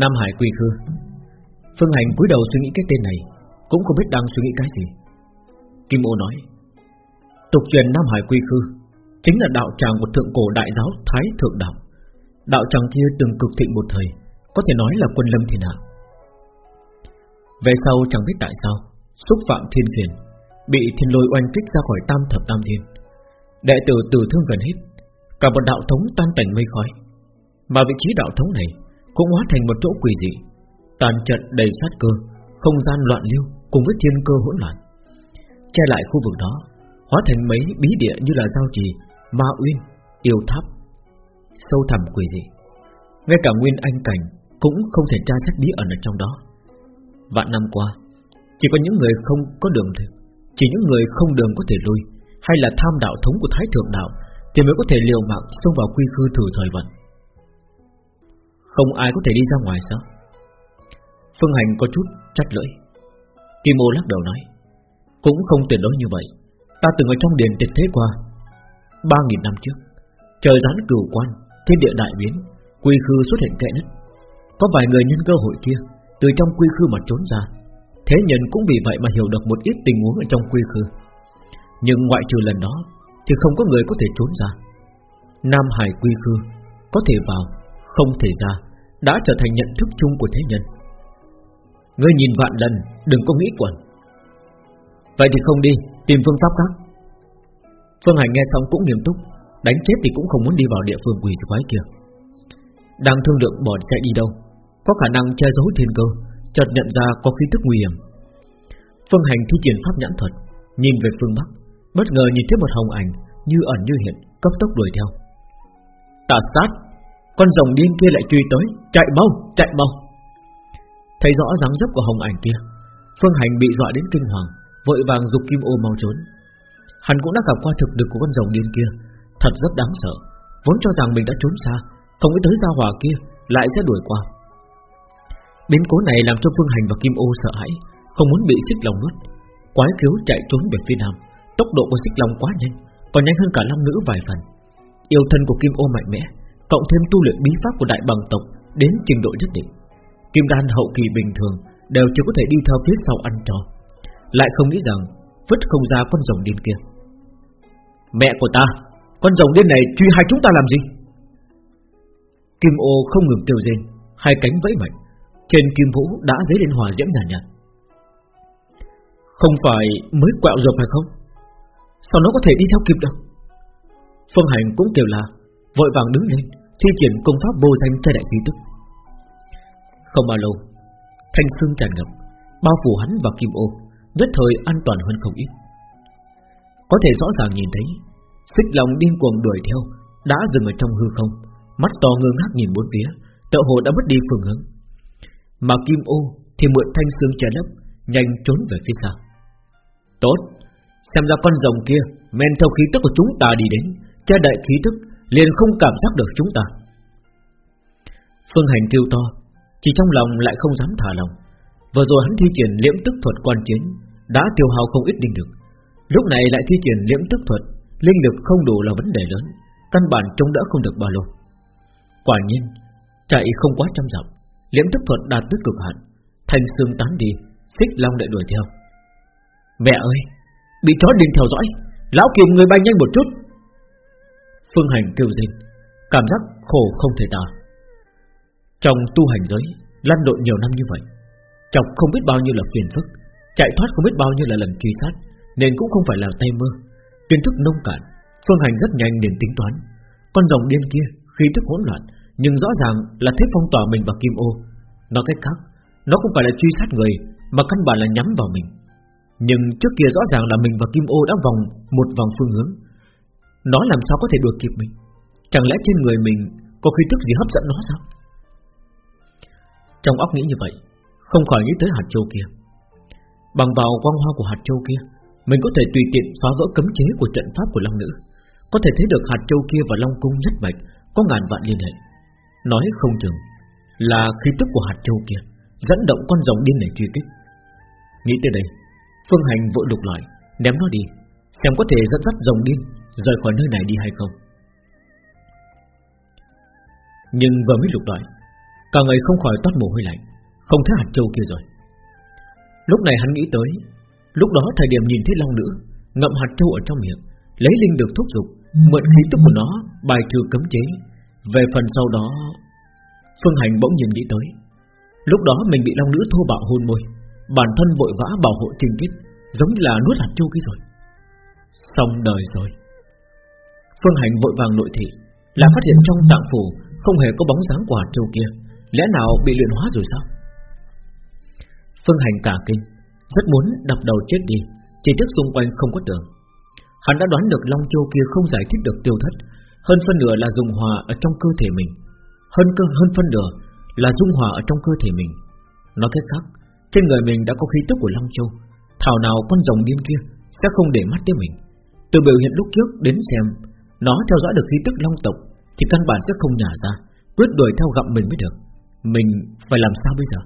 Nam Hải Quy Khư. Phương Hành cúi đầu suy nghĩ cái tên này, Cũng không biết đang suy nghĩ cái gì. Kim Ô nói, Tục truyền Nam Hải Quy Khư Chính là đạo tràng của thượng cổ đại giáo Thái Thượng Đạo. Đạo tràng kia từng cực thịnh một thời, Có thể nói là quân lâm thiên hạ. Về sau chẳng biết tại sao, Xúc phạm thiên khiển, Bị thiên lôi oanh kích ra khỏi tam thập tam thiên. Đệ tử tử thương gần hết, Cả một đạo thống tan tành mây khói. Mà vị trí đạo thống này cũng hóa thành một chỗ quỷ dị. Tàn trận đầy sát cơ Không gian loạn lưu cùng với thiên cơ hỗn loạn. Che lại khu vực đó Hóa thành mấy bí địa như là giao trì Ma uyên, yêu tháp. Sâu thẳm quỷ dị Ngay cả nguyên anh cảnh Cũng không thể tra xét bí ẩn ở trong đó. Vạn năm qua Chỉ có những người không có đường thôi Chỉ những người không đường có thể lui Hay là tham đạo thống của Thái Thượng Đạo Thì mới có thể liều mạng xông vào quy khư thử thời vận. Không ai có thể đi ra ngoài sao? Phương Hành có chút trách lưỡi. Kim ô lắc đầu nói, Cũng không tuyệt đối như vậy. Ta từng ở trong điền tiệt thế qua, Ba nghìn năm trước. Trời gián cửu quan, Thiên địa đại biến, Quy khư xuất hiện kệ nứt. Có vài người nhân cơ hội kia, Từ trong quy khư mà trốn ra. Thế nhân cũng vì vậy mà hiểu được một ít tình huống ở trong quy khư. Nhưng ngoại trừ lần đó, Thì không có người có thể trốn ra. Nam Hải quy khư Có thể vào, Không thể ra. Đã trở thành nhận thức chung của thế nhân. Ngươi nhìn vạn lần, Đừng có nghĩ quẩn. Vậy thì không đi, Tìm phương pháp khác. Phương Hành nghe xong cũng nghiêm túc, Đánh chết thì cũng không muốn đi vào địa phương quỷ quái kia. Đang thương lượng bỏ chạy đi đâu, Có khả năng che giấu thiên cơ, Chợt nhận ra có khí tức nguy hiểm. Phương Hành thi triển pháp nhãn thuật, Nhìn về phương Bắc, Bất ngờ nhìn thấy một hồng ảnh Như ẩn như hiện, cấp tốc đuổi theo. Tà sát con rồng điên kia lại truy tới Chạy mau, chạy mau. Thấy rõ dáng dấp của hồng ảnh kia Phương Hành bị dọa đến kinh hoàng Vội vàng dục kim ô mau trốn. Hắn cũng đã gặp qua thực lực của con rồng điên kia Thật rất đáng sợ Vốn cho rằng mình đã trốn xa Không nghĩ tới gia hỏa kia lại sẽ đuổi qua. Biến cố này làm cho Phương Hành và Kim Ô sợ hãi Không muốn bị xích lòng nuốt. Quái cứu chạy trốn về phía nam Tốc độ của xích lòng quá nhanh Còn nhanh hơn cả long nữ vài phần. Yêu thân của Kim Ô mạnh mẽ Cộng thêm tu luyện bí pháp của đại bằng tộc Đến trình độ nhất định. Kim đan hậu kỳ bình thường Đều chỉ có thể đi theo phía sau ăn cho. Lại không nghĩ rằng Vứt không ra con rồng điên kia. Mẹ của ta Con rồng điên này truy hai chúng ta làm gì? Kim ô không ngừng kêu rên Hai cánh vẫy mạnh Trên kim vũ đã dấy lên hỏa diễm nhàn nhạt, nhạt Không phải mới quẹo rồi phải không? Sao nó có thể đi theo kịp được? Phương Hành cũng kêu là Vội vàng đứng lên, Thi triển công pháp vô danh che đại khí tức. Không bao lâu, Thanh xương tràn ngập, Bao phủ hắn và kim ô, Nhất thời an toàn hơn không ít. Có thể rõ ràng nhìn thấy, Xích lòng điên cuồng đuổi theo, Đã dừng ở trong hư không, Mắt to ngơ ngác nhìn bốn phía, tựa hồ đã mất đi phương hướng. Mà kim ô thì mượn thanh xương che lấp, Nhanh trốn về phía sau Tốt, Xem ra con rồng kia, Men theo khí tức của chúng ta đi đến, Che đậy khí tức liền không cảm giác được chúng ta. Phương hành kêu to, Chỉ trong lòng lại không dám thả lòng. Vừa rồi hắn thi triển liễm tức thuật quan chiến, Đã tiêu hao không ít linh lực. Lúc này lại thi triển liễm tức thuật, Linh lực không đủ là vấn đề lớn, Căn bản chống đỡ không được bao lâu. Quả nhiên, Chạy không quá trăm dặm, Liễm tức thuật đạt tới cực hạn Thành xương tán đi, Xích long lại đuổi theo. Mẹ ơi, Bị chó đinh theo dõi, Lão kiềm người bay nhanh một chút. Phương hành kêu rên Cảm giác khổ không thể tả. Trong tu hành giới, Lăn lộn nhiều năm như vậy, Chọc không biết bao nhiêu là phiền phức, Chạy thoát không biết bao nhiêu là lần truy sát, Nên cũng không phải là tay mơ Kiến thức nông cạn, Phương hành rất nhanh đến tính toán. Con rồng điên kia khi thức hỗn loạn, Nhưng rõ ràng là thế phong tỏa mình và kim ô. Nói cách khác, Nó không phải là truy sát người, Mà căn bản là nhắm vào mình. Nhưng trước kia rõ ràng là mình và kim ô đã vòng Một vòng phương hướng. Nó làm sao có thể đuổi kịp mình? Chẳng lẽ trên người mình Có khí tức gì hấp dẫn nó sao? Trong óc nghĩ như vậy, Không khỏi nghĩ tới hạt châu kia. Bằng vào quang hoa của hạt châu kia, Mình có thể tùy tiện phá vỡ cấm chế của trận pháp của Long Nữ. Có thể thấy được hạt châu kia và Long Cung nhất mạch Có ngàn vạn liên hệ. Nói không chừng Là khí tức của hạt châu kia Dẫn động con rồng điên này truy kích. Nghĩ tới đây, Phương Hành vội lục lại Ném nó đi, Xem có thể dẫn dắt rồng điên Rời khỏi nơi này đi hay không? Nhưng vừa mới lục lại, Cả người không khỏi toát mồ hôi lạnh, Không thấy hạt châu kia rồi. Lúc này hắn nghĩ tới, Lúc đó thời điểm nhìn thấy long nữ Ngậm hạt châu ở trong miệng, Lấy linh được thúc giục, Mượn khí tức của nó, bài trừ cấm chế. Về phần sau đó, Phương Hành bỗng nhiên nghĩ tới, Lúc đó mình bị long nữ thô bạo hôn môi, Bản thân vội vã bảo hộ trình kích Giống như là nuốt hạt châu kia rồi. Xong đời rồi. Phương Hành vội vàng nội thị Là phát hiện trong tạng phủ Không hề có bóng dáng của hạt châu kia. Lẽ nào bị luyện hóa rồi sao? Phương Hành cả kinh, Rất muốn đập đầu chết đi, Chỉ tiếc xung quanh không có tường. Hắn đã đoán được Long Châu kia không giải thích được tiêu thất, Hơn phân nửa là dùng hòa ở trong cơ thể mình. Hơn cơ, hơn phân nửa là dung hòa ở trong cơ thể mình. Nói cách khác, Trên người mình đã có khí tức của Long Châu, Thảo nào con rồng điên kia Sẽ không để mắt tới mình. Từ biểu hiện lúc trước đến xem nó theo dõi được khí tức Long tộc, Thì căn bản sẽ không nhả ra, Quyết đuổi theo gặm mình mới được. Mình phải làm sao bây giờ?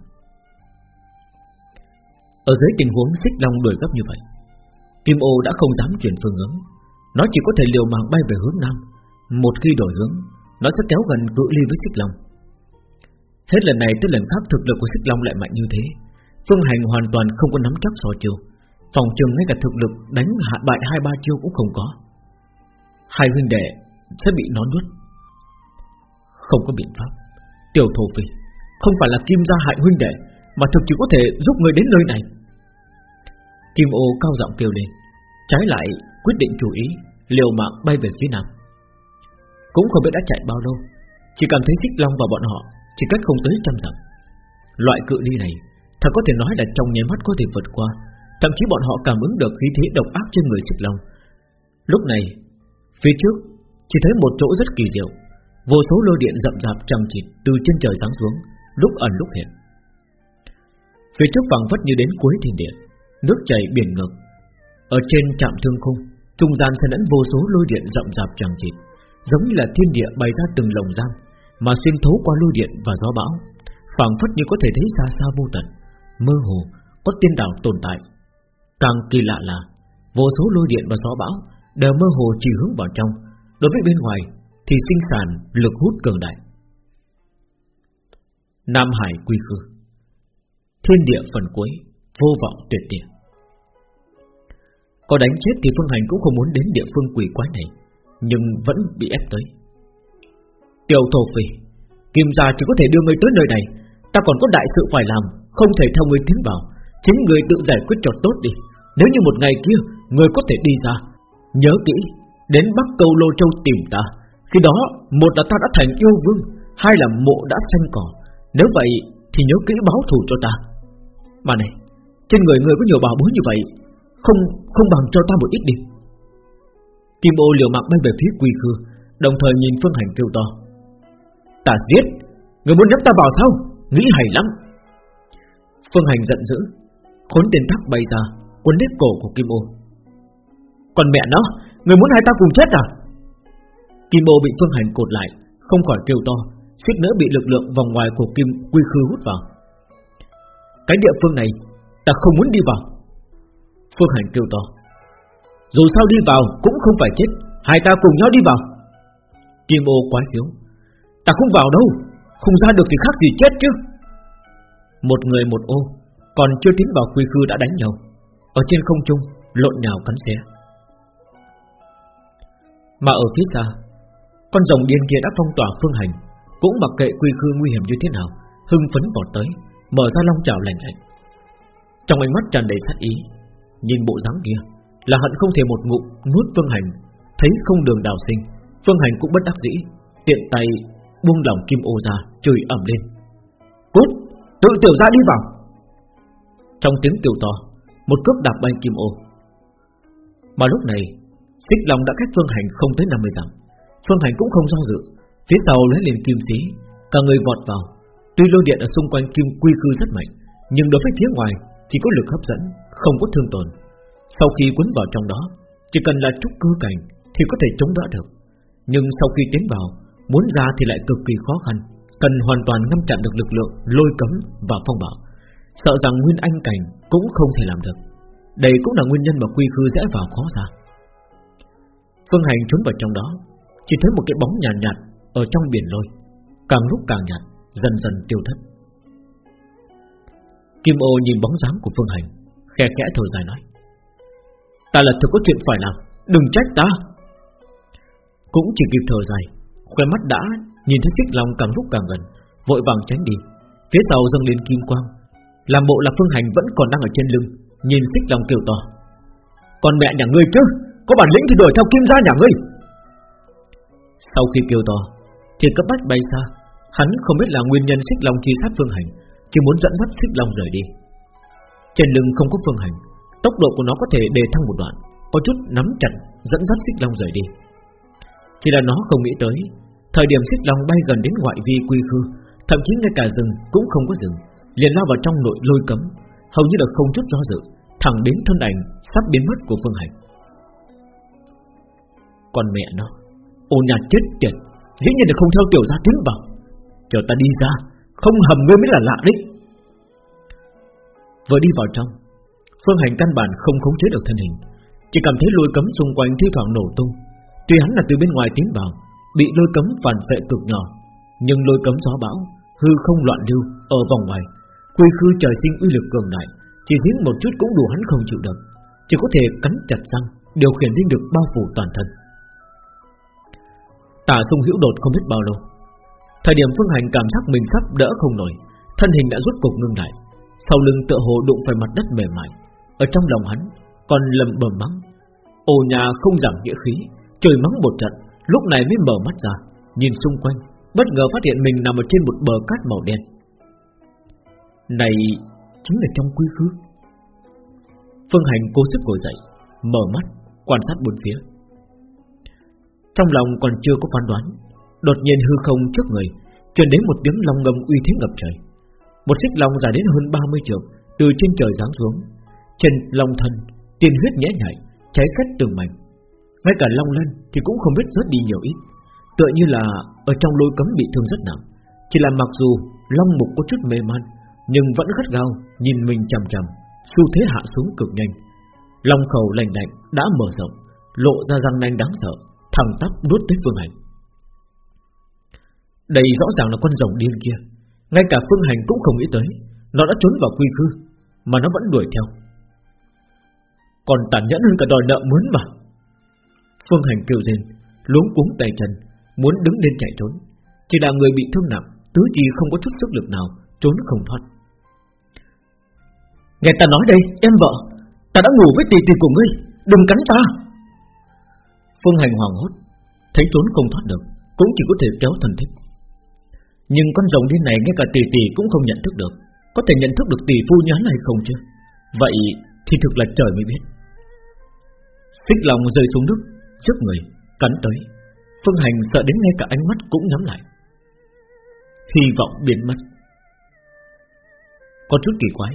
Ở dưới tình huống xích long đuổi gấp như vậy, Kim ô đã không dám chuyển phương hướng. Nó chỉ có thể liều mạng bay về hướng nam. Một khi đổi hướng, Nó sẽ kéo gần cự ly với xích long. Hết lần này tới lần khác, thực lực của xích long lại mạnh như thế. Phương Hành hoàn toàn không có nắm chắc so chiêu. Phòng trường ngay cả thực lực đánh hạ bại hai ba chiêu cũng không có. Hai huynh đệ sẽ bị nó nuốt. Không có biện pháp. Tiểu thổ phi Không phải là kim gia hại huynh đệ, Mà thực chỉ có thể giúp người đến nơi này. Kim ô cao giọng kêu lên, Trái lại quyết định chủ ý, Liều mạng bay về phía nam. Cũng không biết đã chạy bao lâu, Chỉ cảm thấy xích long và bọn họ, Chỉ cách không tới trăm dặm. Loại cự ly này, Thật có thể nói là trong nháy mắt có thể vượt qua, Thậm chí bọn họ cảm ứng được khí thế độc ác trên người xích long Lúc này Phía trước, Chỉ thấy một chỗ rất kỳ diệu. Vô số lôi điện rậm rạp trăng chịt Từ trên trời giáng xuống, Lúc ẩn lúc hiện. Phía trước phẳng vất như đến cuối thiên địa, Nước chảy biển ngược. Ở trên trạm thương khung, Trung gian sẽ lẫn vô số lôi điện rậm rạp trăng chịt, Giống như là thiên địa bày ra từng lồng giam Mà xuyên thấu qua lôi điện và gió bão phảng phất như có thể thấy xa xa vô tận, Mơ hồ, có tiên đảo tồn tại. Càng kỳ lạ là, Vô số lôi điện và gió bão Đều mơ hồ chỉ hướng vào trong. Đối với bên ngoài, thì sinh sản lực hút cường đại. Nam Hải quy khư. Thiên địa phần cuối, Vô vọng tuyệt địa. Có đánh chết thì Phương Hành cũng không muốn đến địa phương quỷ quái này, Nhưng vẫn bị ép tới. Tiểu thổ phì Kim gia chỉ có thể đưa người tới nơi này. Ta còn có đại sự phải làm, Không thể theo người tiến vào. Chính người tự giải quyết cho tốt đi. Nếu như một ngày kia Người có thể đi ra Nhớ kỹ, Đến Bắc Câu Lô Châu tìm ta. Khi đó, Một là ta đã thành yêu vương, Hai là mộ đã xanh cỏ. Nếu vậy thì nhớ kỹ báo thù cho ta. Mà này, Trên người người có nhiều bảo bối như vậy, Không không bằng cho ta một ít đi. Kim ô liều mạng bay về phía quy khư, Đồng thời nhìn Phương Hành kêu to. Ta giết, Người muốn nhắm ta vào sao? Nghĩ hay lắm. Phương Hành giận dữ, Khốn tiền thắc bay ra Quấn đết cổ của Kim ô. Còn mẹ nó, Người muốn hai ta cùng chết à? Kim ô bị Phương Hành cột lại, Không khỏi kêu to, suýt nữa bị lực lượng vòng ngoài của Kim Quy Khư hút vào. Cái địa phương này, Ta không muốn đi vào. Phương Hành kêu to, Dù sao đi vào cũng không phải chết, Hai ta cùng nhau đi vào. Kim ô quái khiếu Ta không vào đâu, Không ra được thì khác gì chết chứ. Một người một ô, Còn chưa tiến vào quy khư đã đánh nhau. Ở trên không trung, lộn nhào cắn xé. Mà ở phía xa, Con rồng điên kia đã phong tỏa phương hành, Cũng mặc kệ quy khư nguy hiểm như thế nào, Hưng phấn vọt tới, Mở ra long chảo lạnh lạnh. Trong ánh mắt tràn đầy sát ý, Nhìn bộ dáng kia, Là hận không thể một ngụm nuốt phương hành, Thấy không đường đào sinh, Phương hành cũng bất đắc dĩ, Tiện tay buông lỏng kim ô ra, Chửi ẩm lên. Cút, tự tiểu ra đi vào! Trong tiếng tiểu to, Một cước đạp bay kim ô. Mà lúc này Xích Long đã cách Phương Hành không tới 50 dặm. Phương Hành cũng không do dự. Phía sau lấy lên kim xí Cả người vọt vào. Tuy lôi điện ở xung quanh kim quy khư rất mạnh, Nhưng đối với phía ngoài Chỉ có lực hấp dẫn, Không có thương tổn. Sau khi cuốn vào trong đó, Chỉ cần là trúc cơ cảnh Thì có thể chống đỡ được. Nhưng sau khi tiến vào, Muốn ra thì lại cực kỳ khó khăn, Cần hoàn toàn ngăn chặn được lực lượng Lôi cấm và phong bảo Sợ rằng nguyên anh cảnh cũng không thể làm được. Đây cũng là nguyên nhân mà quy khư dễ vào khó ra. Phương Hành trốn vào trong đó Chỉ thấy một cái bóng nhàn nhạt, nhạt Ở trong biển lôi Càng lúc càng nhạt Dần dần tiêu thất. Kim ô nhìn bóng dáng của Phương Hành Khe khẽ thở dài nói Ta là thực có chuyện phải làm Đừng trách ta. Cũng chỉ kịp thở dài Khoe mắt đã nhìn thấy xích long càng lúc càng gần Vội vàng tránh đi. Phía sau dâng lên kim quang Làm bộ là Phương Hành vẫn còn đang ở trên lưng Nhìn xích long kêu to Còn mẹ nhà ngươi chứ có bản lĩnh thì đuổi theo kim gia nhà ngươi. Sau khi kêu to, Thì cấp bách bay xa. Hắn không biết là nguyên nhân xích long chi sát Phương Hành, Chỉ muốn dẫn dắt xích long rời đi. Trên lưng không có Phương Hành, Tốc độ của nó có thể đề thăng một đoạn, Có chút nắm chặt, dẫn dắt xích long rời đi. Chỉ là nó không nghĩ tới, Thời điểm xích long bay gần đến ngoại vi quy khư, Thậm chí ngay cả rừng cũng không có rừng, Liền lao vào trong nội lôi cấm, Hầu như là không chút do dự, Thẳng đến thân ảnh sắp biến mất của Phương Hành. Còn mẹ nó. Ô nhà chết tiệt, Dĩ nhiên là không theo tiểu gia tiến vào Chờ ta đi ra, Không hầm ngươi mới là lạ đấy. Vừa đi vào trong, Phương Hành căn bản không khống chế được thân hình. Chỉ cảm thấy lôi cấm xung quanh thi thoảng nổ tung. Tuy hắn là từ bên ngoài tiến vào, Bị lôi cấm phản vệ cực nhỏ. Nhưng lôi cấm gió bão, Hư không loạn lưu, ở vòng ngoài. Quy khư trời sinh uy lực cường đại, Chỉ hiến một chút cũng đủ hắn không chịu được. Chỉ có thể cắn chặt răng, Điều khiển linh được bao phủ toàn thân. Tả sung hữu đột không biết bao lâu. Thời điểm phương hành cảm giác mình sắp đỡ không nổi, Thân hình đã rút cục ngưng lại. Sau lưng tựa hồ đụng phải mặt đất mềm mại, Ở trong lòng hắn Còn lầm bầm mắng Ô nhà không giảm nghĩa khí, Trời mắng một trận, Lúc này mới mở mắt ra, Nhìn xung quanh, Bất ngờ phát hiện mình nằm ở trên một bờ cát màu đen. Này, Chính là trong quy khư. Phương Hành cố sức ngồi dậy, Mở mắt, Quan sát bốn phía. Trong lòng còn chưa có phán đoán, Đột nhiên hư không trước người, truyền đến một tiếng long ngâm uy thế ngập trời. Một xích long dài đến hơn 30 trượng, Từ trên trời giáng xuống. Trên long thân Tiền huyết nhẽ nhảy Cháy khét từng mảnh. Ngay cả long lân thì cũng không biết rớt đi nhiều ít. Tựa như là Ở trong lôi cấm bị thương rất nặng. Chỉ là mặc dù long mục có chút mê man, Nhưng vẫn gắt gao Nhìn mình chằm chằm, Xu thế hạ xuống cực nhanh. Long khẩu lành lạnh đã mở rộng, Lộ ra răng nanh đáng sợ. Thẳng tắp đốt tới phương hành. Đây rõ ràng là con rồng điên kia, Ngay cả phương hành cũng không nghĩ tới, Nó đã trốn vào quy khư, Mà nó vẫn đuổi theo. Còn tàn nhẫn hơn cả đòi nợ mướn mà. Phương hành kêu rên, Luống cuống tay chân, Muốn đứng lên chạy trốn. Chỉ là người bị thương nặng, Tứ chi không có chút sức lực nào, Trốn không thoát. Nghe ta nói đây, em vợ, Ta đã ngủ với tỷ tỷ của ngươi, Đừng cắn ta. Phương hành hoàng hốt, Thấy trốn không thoát được, Cũng chỉ có thể kéo thần thích Nhưng con rồng điên này ngay cả tỷ tỷ cũng không nhận thức được, Có thể nhận thức được tỷ phu nhắn hay không chứ? Vậy thì thực là trời mới biết. Xích lòng rơi xuống nước, Trước người, Cắn tới. Phương hành sợ đến ngay cả ánh mắt cũng nhắm lại. Hy vọng biến mất. Có chút kỳ quái,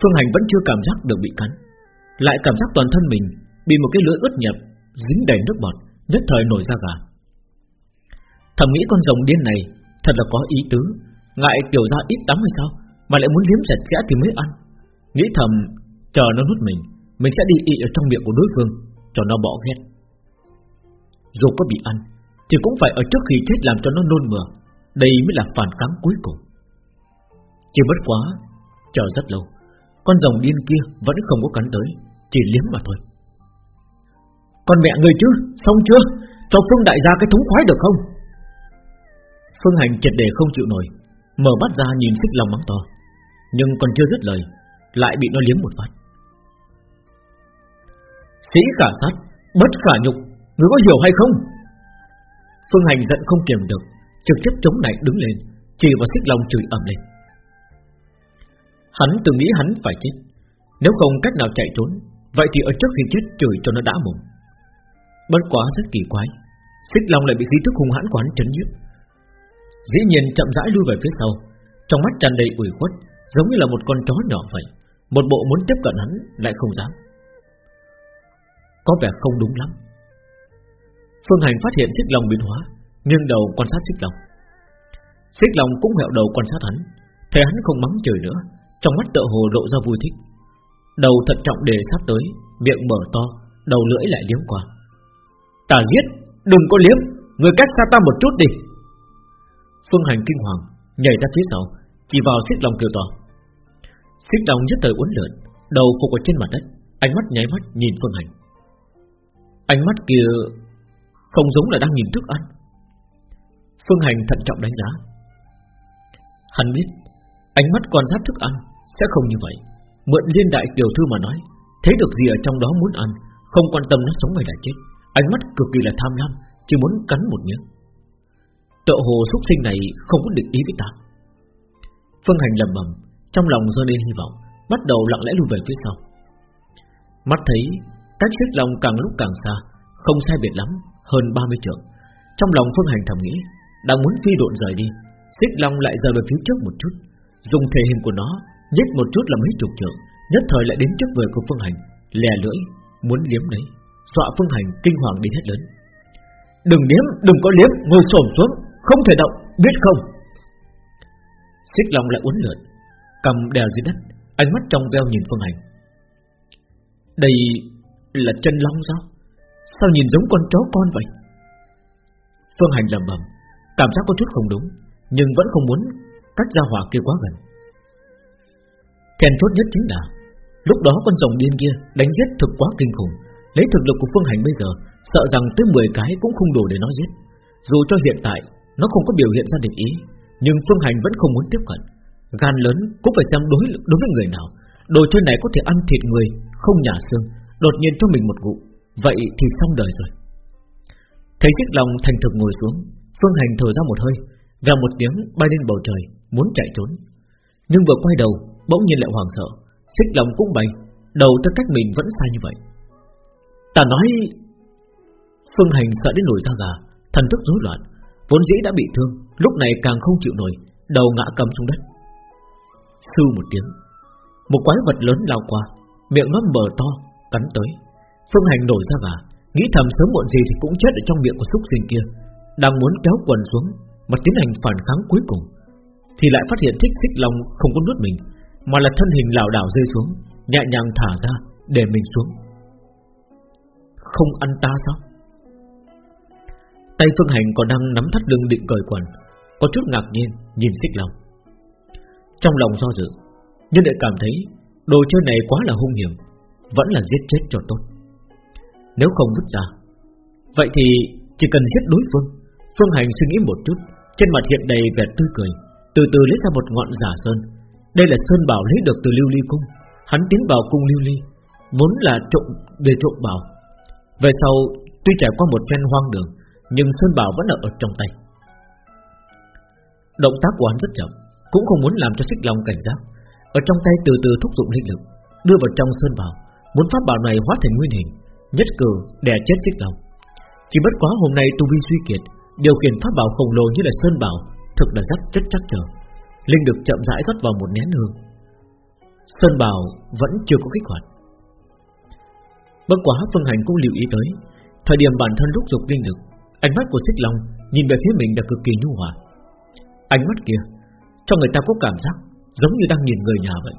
Phương hành vẫn chưa cảm giác được bị cắn, Lại cảm giác toàn thân mình Bị một cái lưỡi ướt nhập Dính đầy nước bọt, Nhất thời nổi ra gà. Thầm nghĩ con rồng điên này Thật là có ý tứ, Ngại tiểu ra ít tắm hay sao, Mà lại muốn liếm sạch sẽ thì mới ăn. Nghĩ thầm, chờ nó nuốt mình Mình sẽ đi ị ở trong miệng của đối phương, Cho nó bỏ ghét. Dù có bị ăn, Thì cũng phải ở trước khi chết làm cho nó nôn mửa, Đây mới là phản kháng cuối cùng. Chỉ bất quá, Chờ rất lâu, Con rồng điên kia vẫn không có cắn tới, Chỉ liếm mà thôi. Con mẹ người chứ, Xong chưa? Cho Phương đại gia cái thống khoái được không? Phương hành triệt đề không chịu nổi, Mở mắt ra nhìn xích lòng mắng to. Nhưng còn chưa dứt lời, Lại bị nó liếm một phát. Sĩ khả sát, Bất khả nhục, Người có hiểu hay không? Phương hành giận không kiềm được, Trực tiếp chống lại đứng lên, Chỉ vào xích lòng chửi ẩm lên. Hắn từng nghĩ hắn phải chết, Nếu không cách nào chạy trốn, Vậy thì ở trước khi chết chửi cho nó đã mồm. Bất quá rất kỳ quái, Xích long lại bị khí thức hung hãn của hắn chấn nhiếp. Dĩ nhiên chậm rãi lui về phía sau, Trong mắt tràn đầy ủy khuất, Giống như là một con chó nhỏ vậy, Một bộ muốn tiếp cận hắn lại không dám. Có vẻ không đúng lắm. Phương Hành phát hiện xích long biến hóa, Nghiêng đầu quan sát xích long. Xích long cũng hẹo đầu quan sát hắn, Thấy hắn không mắng trời nữa, Trong mắt tợ hồ lộ ra vui thích. Đầu thận trọng đề sắp tới, Miệng mở to, Đầu lưỡi lại liếm qua. Ta giết, Đừng có liếm, Người cách xa ta một chút đi. Phương Hành kinh hoàng, Nhảy ra phía sau, Chỉ vào xích long kêu to. Xích long nhất thời uốn lượn, Đầu phục ở trên mặt đất, Ánh mắt nháy mắt nhìn Phương Hành. Ánh mắt kia Không giống là đang nhìn thức ăn. Phương Hành thận trọng đánh giá. Hắn biết, Ánh mắt quan sát thức ăn Sẽ không như vậy. Mượn liên đại tiểu thư mà nói, Thấy được gì ở trong đó muốn ăn, Không quan tâm nó sống hay là chết. Ánh mắt cực kỳ là tham lam, Chỉ muốn cắn một miếng. Tợ hồ xuất sinh này không có định ý với ta. Phương Hành lầm bầm Trong lòng do lên hy vọng, Bắt đầu lặng lẽ lùi về phía sau. Mắt thấy cách xích lòng càng lúc càng xa, Không sai biệt lắm, Hơn 30 trượng. Trong lòng Phương Hành thầm nghĩ, Đang muốn phi độn rời đi, Xích long lại rời về phía trước một chút. Dùng thể hình của nó nhích một chút là mấy chục trượng, Nhất thời lại đến trước người của Phương Hành, Lè lưỡi, Muốn liếm đấy Dọa Phương Hành kinh hoàng đi hết lớn. Đừng liếm, đừng có liếm, ngồi xổm xuống Không thể động, biết không? Xích long lại uốn lượn Cầm đèo dưới đất Ánh mắt trong veo nhìn Phương Hành. Đây là chân long sao? Sao nhìn giống con chó con vậy? Phương Hành lầm bầm Cảm giác có chút không đúng Nhưng vẫn không muốn cách ra hỏa kia quá gần. Khen chốt nhất chính là Lúc đó con rồng điên kia đánh giết thực quá kinh khủng. Lấy thực lực của Phương Hành bây giờ, Sợ rằng tới 10 cái cũng không đủ để nó giết. Dù cho hiện tại, Nó không có biểu hiện ra địch ý, Nhưng Phương Hành vẫn không muốn tiếp cận. Gan lớn cũng phải xem đối đối với người nào. Đồ chơi này có thể ăn thịt người, Không nhả xương, Đột nhiên cho mình một ngụ Vậy thì xong đời rồi. Thấy chiếc lòng thành thực ngồi xuống, Phương Hành thở ra một hơi, Và một tiếng bay lên bầu trời, Muốn chạy trốn. Nhưng vừa quay đầu, Bỗng nhiên lại hoàng sợ, Xích lòng cũng bay, Đầu tới cách mình vẫn xa như vậy. Ta nói, Phương Hành sợ đến nổi da gà, Thần thức rối loạn, Vốn dĩ đã bị thương, Lúc này càng không chịu nổi, Đầu ngã cầm xuống đất. Sư một tiếng, Một quái vật lớn lao qua, Miệng nó mở to, Cắn tới. Phương Hành nổi ra gà, Nghĩ thầm sớm muộn gì thì cũng chết ở trong miệng của súc sinh kia, Đang muốn kéo quần xuống, Mà tiến hành phản kháng cuối cùng. Thì lại phát hiện thích xích long không có nuốt mình, Mà là thân hình lảo đảo rơi xuống, Nhẹ nhàng thả ra, để mình xuống. Không ăn ta sao? Tay Phương Hành còn đang nắm thắt lưng định cởi quần, Có chút ngạc nhiên, nhìn xích lòng Trong lòng do dự, Nhưng lại cảm thấy Đồ chơi này quá là hung hiểm, Vẫn là giết chết cho tốt. Nếu không vứt ra, Vậy thì chỉ cần giết đối phương. Phương Hành suy nghĩ một chút, Trên mặt hiện đầy vẻ tươi cười, Từ từ lấy ra một ngọn giả sơn. Đây là sơn bảo lấy được từ lưu ly cung. Hắn tiến vào cung lưu ly, Vốn là trộm, để trộm bảo. Về sau tuy trải qua một phen hoang đường Nhưng sơn bảo vẫn ở, ở trong tay. Động tác của hắn rất chậm Cũng không muốn làm cho xích long cảnh giác. Ở trong tay từ từ thúc dụng linh lực Đưa vào trong sơn bảo Muốn pháp bảo này hóa thành nguyên hình Nhất cử đè chết xích long. Chỉ bất quá hôm nay tu vi suy kiệt Điều khiển pháp bảo khổng lồ như là sơn bảo Thực là rất chất chắc chờ Linh lực chậm rãi rót vào một nén hương. Sơn bảo vẫn chưa có kích hoạt. Bất quá Phương Hành cũng lưu ý tới, Thời điểm bản thân lúc dục linh lực, Ánh mắt của xích long Nhìn về phía mình đã cực kỳ nhu hòa. Ánh mắt kia, Cho người ta có cảm giác Giống như đang nhìn người nhà vậy.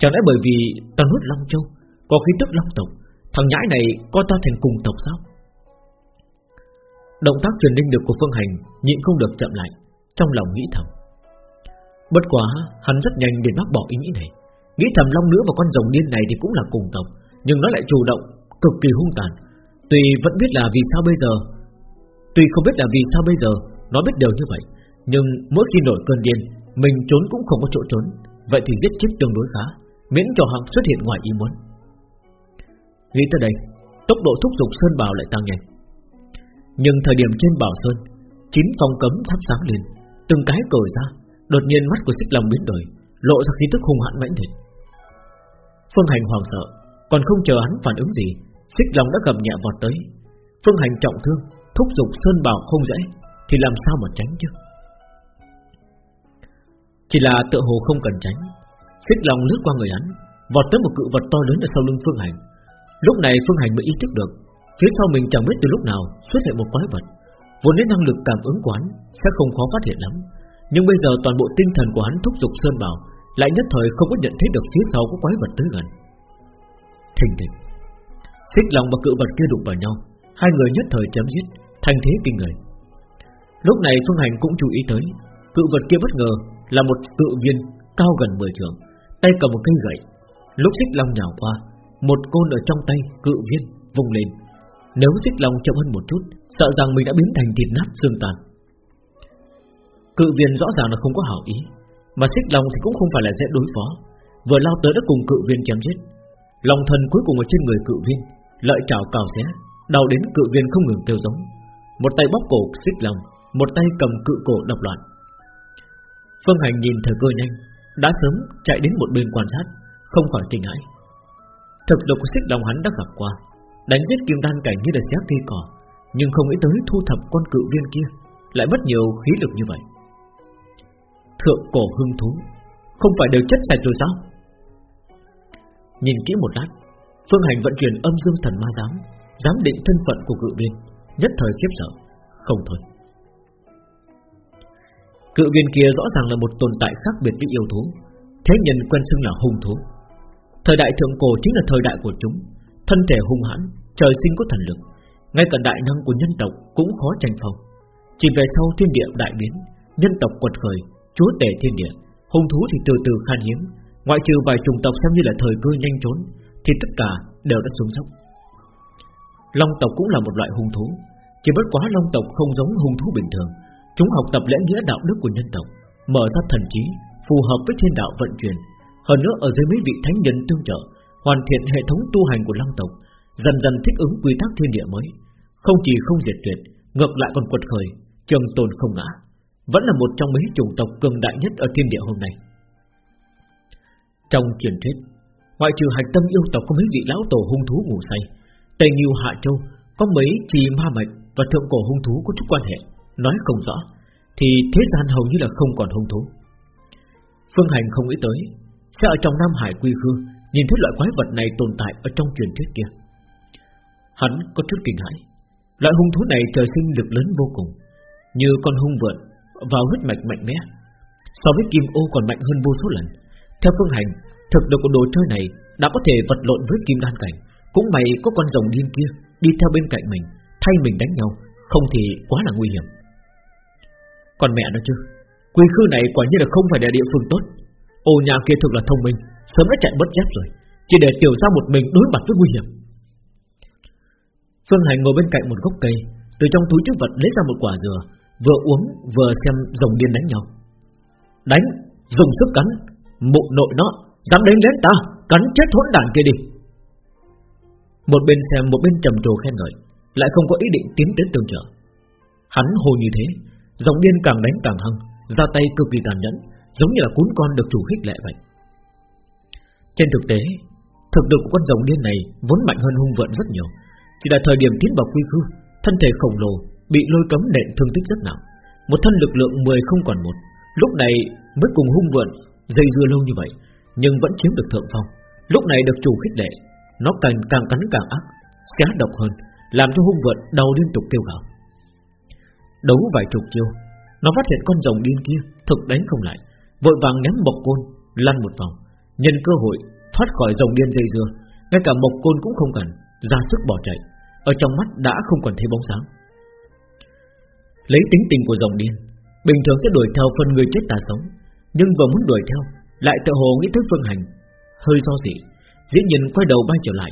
Chẳng lẽ bởi vì ta nuốt Long Châu, Có khí tức Long tộc, Thằng nhãi này coi ta thành cùng tộc sao? Động tác truyền linh lực của Phương Hành Nhịn không được chậm lại, Trong lòng nghĩ thầm. Bất quá, hắn rất nhanh để bác bỏ ý nghĩ này. Nghĩ thầm Long nữa và con rồng điên này thì cũng là cùng tộc nhưng nó lại chủ động, Cực kỳ hung tàn. Tuy vẫn biết là vì sao bây giờ, Tuy không biết là vì sao bây giờ, Nó biết đều như vậy, Nhưng mỗi khi nổi cơn điên, Mình trốn cũng không có chỗ trốn. Vậy thì giết chết tương đối khá, Miễn cho hắn xuất hiện ngoài ý muốn. Nghĩ tới đây, Tốc độ thúc giục Sơn Bảo lại tăng nhanh. Nhưng thời điểm trên Bảo Sơn, Chín phong cấm thắp sáng lên, Từng cái cởi ra, Đột nhiên mắt của xích lòng biến đổi, Lộ ra khí tức hung hãn mãnh liệt. Phương Hành hoàng sợ còn không chờ hắn phản ứng gì, Xích long đã gầm nhẹ vọt tới. Phương Hành trọng thương, Thúc giục Sơn Bảo không dễ, Thì làm sao mà tránh chứ? Chỉ là tựa hồ không cần tránh, Xích long lướt qua người hắn, Vọt tới một cự vật to lớn ở sau lưng Phương Hành. Lúc này Phương Hành mới ý thức được, Phía sau mình chẳng biết từ lúc nào xuất hiện một quái vật, Vốn đến năng lực cảm ứng của hắn Sẽ không khó phát hiện lắm. Nhưng bây giờ toàn bộ tinh thần của hắn thúc giục Sơn Bảo Lại nhất thời không có nhận thấy được phía sau có quái vật tới gần. Thình thịch. Xích lòng và cự vật kia đụng vào nhau, Hai người nhất thời chém giết Thành thế kinh người. Lúc này Phương Hành cũng chú ý tới, Cự vật kia bất ngờ Là một cự viên cao gần 10 trường Tay cầm một cây gậy. Lúc xích long nhào qua, Một côn ở trong tay cự viên vùng lên. Nếu xích long chậm hơn một chút, Sợ rằng mình đã biến thành thịt nát xương tàn. Cự viên rõ ràng là không có hảo ý, Mà xích long thì cũng không phải là dễ đối phó. Vừa lao tới đã cùng cự viên chém giết lòng thần cuối cùng ở trên người cự viên Lợi trảo cào xé, Đau đến cự viên không ngừng kêu giống. Một tay bóc cổ xích lòng, Một tay cầm cự cổ đập loạn. Phương Hành nhìn thời cơ nhanh, Đã sớm chạy đến một bên quan sát, Không khỏi kinh hãi. Thực lực của xích lòng hắn đã gặp qua, Đánh giết kim đan cảnh như là xé cây cỏ, Nhưng không nghĩ tới thu thập con cự viên kia, Lại mất nhiều khí lực như vậy. Thượng cổ hưng thú, Không phải đều chết sạch rồi sao? Nhìn kỹ một lát, Phương Hành vận chuyển âm dương thần ma giám Giám định thân phận của cự viên, Nhất thời khiếp sợ, Không thôi. Cự viên kia rõ ràng là một tồn tại khác biệt với yêu thú, Thế nhân quen xưng là hung thú. Thời đại thượng cổ chính là thời đại của chúng, Thân thể hung hãn, Trời sinh có thần lực, Ngay cả đại năng của nhân tộc cũng khó tranh phong. Chỉ về sau thiên địa đại biến, Nhân tộc quật khởi, Chúa tể thiên địa, Hung thú thì từ từ khan hiếm Ngoại trừ vài chủng tộc xem như là thời cơ nhanh trốn Thì tất cả đều đã xuống dốc. Long tộc cũng là một loại hung thú, Chỉ bất quá long tộc không giống hung thú bình thường. Chúng học tập lễ nghĩa đạo đức của nhân tộc, Mở ra thần trí, Phù hợp với thiên đạo vận chuyển. Hơn nữa, ở dưới mấy vị thánh nhân tương trợ, Hoàn thiện hệ thống tu hành của long tộc, Dần dần thích ứng quy tắc thiên địa mới. Không chỉ không diệt tuyệt, Ngược lại còn quật khởi, Trường tồn không ngã. Vẫn là một trong mấy chủng tộc cường đại nhất ở thiên địa hôm nay. Trong truyền thuyết. Ngoại trừ hạch tâm yêu tộc có mấy vị lão tổ hung thú ngủ say, Tây Nhiêu Hạ Châu Có mấy trì ma mạch và thượng cổ hung thú có chút quan hệ, Nói không rõ, Thì thế gian hầu như là không còn hung thú. Phương Hành không nghĩ tới, Sẽ ở trong Nam Hải Quy Khư Nhìn thấy loại quái vật này tồn tại ở trong truyền thuyết kia. Hắn có chút kinh hãi, Loại hung thú này trời sinh lực lớn vô cùng, Như con hung vượn Vào huyết mạch mạnh mẽ, So với kim ô còn mạnh hơn vô số lần. Theo phương hành, Thực lực của đồ chơi này đã có thể vật lộn với kim đan cảnh. Cũng may có con rồng điên kia Đi theo bên cạnh mình, Thay mình đánh nhau, Không thì quá là nguy hiểm. Còn mẹ nó chứ Quy khư này quả nhiên là không phải là địa phương tốt. Ô nhà kia thực là thông minh, Sớm đã chạy bất dép rồi, Chỉ để tiểu ra một mình đối mặt với nguy hiểm. Phương Hành ngồi bên cạnh một gốc cây, Từ trong túi chứa vật lấy ra một quả dừa, Vừa uống vừa xem rồng điên đánh nhau. Đánh, Dùng sức cắn Mụ nội nó, Dám đánh lén ta, Cắn chết hỗn đản kia đi. Một bên xem, một bên trầm trồ khen ngợi, Lại không có ý định tiến tới tương trợ. Hắn hồ như thế Rồng điên càng đánh càng hăng, Ra tay cực kỳ tàn nhẫn, Giống như là cuốn con được chủ khích lệ vậy Trên thực tế, Thực lực của con rồng điên này Vốn mạnh hơn hung vượn rất nhiều. Chỉ là thời điểm tiến vào quy khư, Thân thể khổng lồ, bị lôi cấm nện thương tích rất nặng. Một thân lực lượng 10 không còn một, Lúc này mới cùng hung vượn Dây dưa lâu như vậy, Nhưng vẫn chiếm được thượng phong. Lúc này được chủ khích lệ, Nó càng càng cắn càng ác, Xé độc hơn, Làm cho hung vượn đau liên tục kêu gào. Đấu vài chục chiêu, Nó phát hiện con rồng điên kia Thực đánh không lại, Vội vàng ném mộc côn, Lăn một vòng. Nhân cơ hội thoát khỏi rồng điên dây dưa, Ngay cả mộc côn cũng không cần, Ra sức bỏ chạy, Ở trong mắt đã không còn thấy bóng sáng Lấy tính tình của rồng điên, Bình thường sẽ đuổi theo phần người chết ta sống nhưng vừa muốn đuổi theo, Lại tự hồ nghĩ tới phương hành. Hơi do dị Dĩ nhiên quay đầu bay trở lại.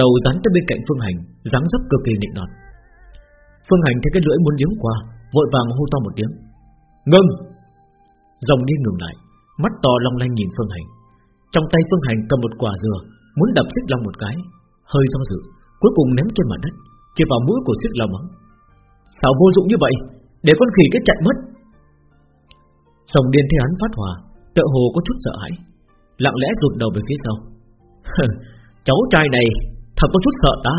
Đầu dán tới bên cạnh phương hành, dáng dấp cực kỳ nịnh nọt. Phương hành thấy cái lưỡi muốn liếm qua, Vội vàng hô to một tiếng. Ngưng Rồng đi ngừng lại, Mắt to long lanh nhìn phương hành. Trong tay phương hành cầm một quả dừa, Muốn đập xích long một cái. Hơi do dự, Cuối cùng ném trên mặt đất Chỉ vào mũi của xích long. Mắng Sao vô dụng như vậy? Để con khỉ cái chạy mất! Rồng điên thấy hắn phát hòa Tự hồ có chút sợ hãi. Lặng lẽ rụt đầu về phía sau. Cháu trai này Thật có chút sợ ta.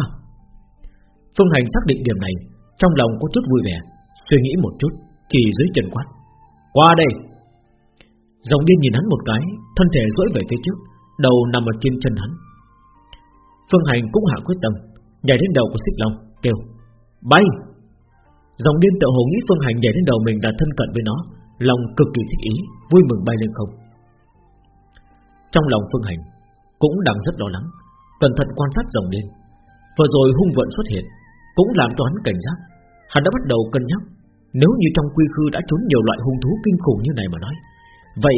Phương Hành xác định điểm này, Trong lòng có chút vui vẻ, Suy nghĩ một chút, Chỉ dưới chân quát. Qua đây. Dòng điên nhìn hắn một cái, Thân thể duỗi về phía trước, Đầu nằm ở trên chân hắn. Phương Hành cũng hạ quyết tâm, Nhảy đến đầu của xích long, Kêu, Bay! Dòng điên tự hồ nghĩ Phương Hành nhảy đến đầu mình đã thân cận với nó Lòng cực kỳ thích ý Vui mừng bay lên không. Trong lòng Phương Hành Cũng đang rất lo lắng Cẩn thận quan sát dòng đen, Vừa rồi hung vận xuất hiện Cũng làm cho hắn cảnh giác. Hắn đã bắt đầu cân nhắc Nếu như trong quy khư đã trốn nhiều loại hung thú kinh khủng như này mà nói Vậy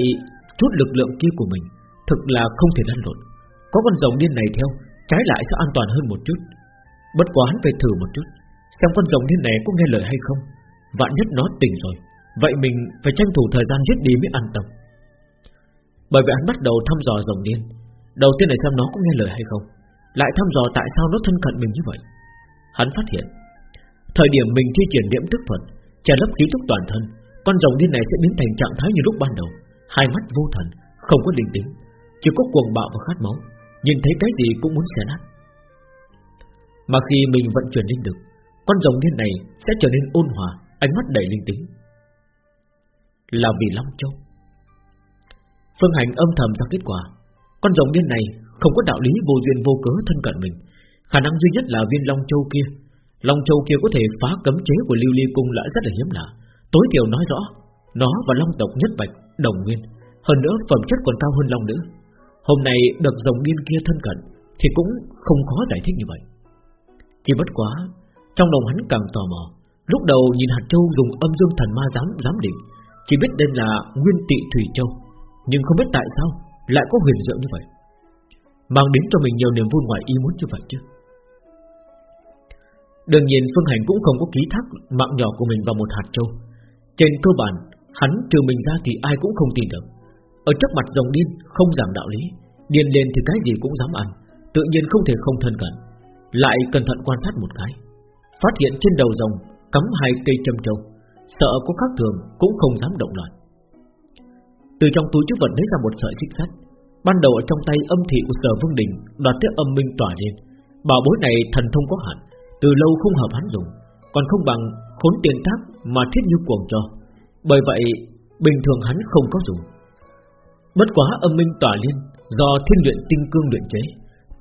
chút lực lượng kia của mình Thực là không thể lăn lộn. Có con rồng điên này theo Trái lại sẽ an toàn hơn một chút. Bất quá hắn phải thử một chút Xem con rồng điên này có nghe lời hay không. Vạn nhất nó tỉnh rồi Vậy mình phải tranh thủ thời gian giết đi mới an tâm. Bởi vì hắn bắt đầu thăm dò rồng điên. Đầu tiên là xem nó có nghe lời hay không. Lại thăm dò tại sao nó thân cận mình như vậy. Hắn phát hiện, Thời điểm mình thi triển điểm tức thuật, Che lấp khí thức toàn thân, Con rồng điên này sẽ biến thành trạng thái như lúc ban đầu. Hai mắt vô thần, Không có linh tính, Chỉ có cuồng bạo và khát máu. Nhìn thấy cái gì cũng muốn xé nát. Mà khi mình vận chuyển linh lực, Con rồng điên này sẽ trở nên ôn hòa, Ánh mắt đầy linh tính. Là vì Long Châu. Phương Hành âm thầm ra kết quả, Con rồng điên này không có đạo lý vô duyên vô cớ thân cận mình. Khả năng duy nhất là viên Long Châu kia. Long Châu kia có thể phá cấm chế của Lưu Ly Cung lại rất là hiếm lạ. Tối thiểu nói rõ, Nó và Long tộc nhất bạch, đồng nguyên, Hơn nữa phẩm chất còn cao hơn Long nữa. Hôm nay được rồng điên kia thân cận Thì cũng không khó giải thích như vậy. Chỉ bất quá, Trong lòng hắn càng tò mò. Lúc đầu nhìn hạt châu dùng âm dương thần ma giám giám định chỉ biết đây là nguyên tị thủy châu, Nhưng không biết tại sao Lại có huyền diệu như vậy. Mang đến cho mình nhiều niềm vui ngoài ý muốn như vậy chứ. Đương nhiên, Phương Hành cũng không có ký thác mạng nhỏ của mình vào một hạt châu. Trên cơ bản, Hắn trừ mình ra thì ai cũng không tin được. Ở trước mặt rồng điên không giảng đạo lý, Điên lên thì cái gì cũng dám ăn, Tự nhiên không thể không thân cận, Lại cẩn thận quan sát một cái. Phát hiện trên đầu rồng Cắm hai cây châm châu Sợ có khác thường cũng không dám động loạn Từ trong túi trước vật lấy ra một sợi xích sắt, Ban đầu ở trong tay âm thị của sở vương đình Đoạt tiếp âm minh tỏa lên. Bảo bối này thần thông có hạn, Từ lâu không hợp hắn dùng, Còn không bằng khốn tiền tác mà thiết như cuồng cho. Bởi vậy, bình thường hắn không có dùng. Bất quá âm minh tỏa liên Do thiên luyện tinh cương luyện chế,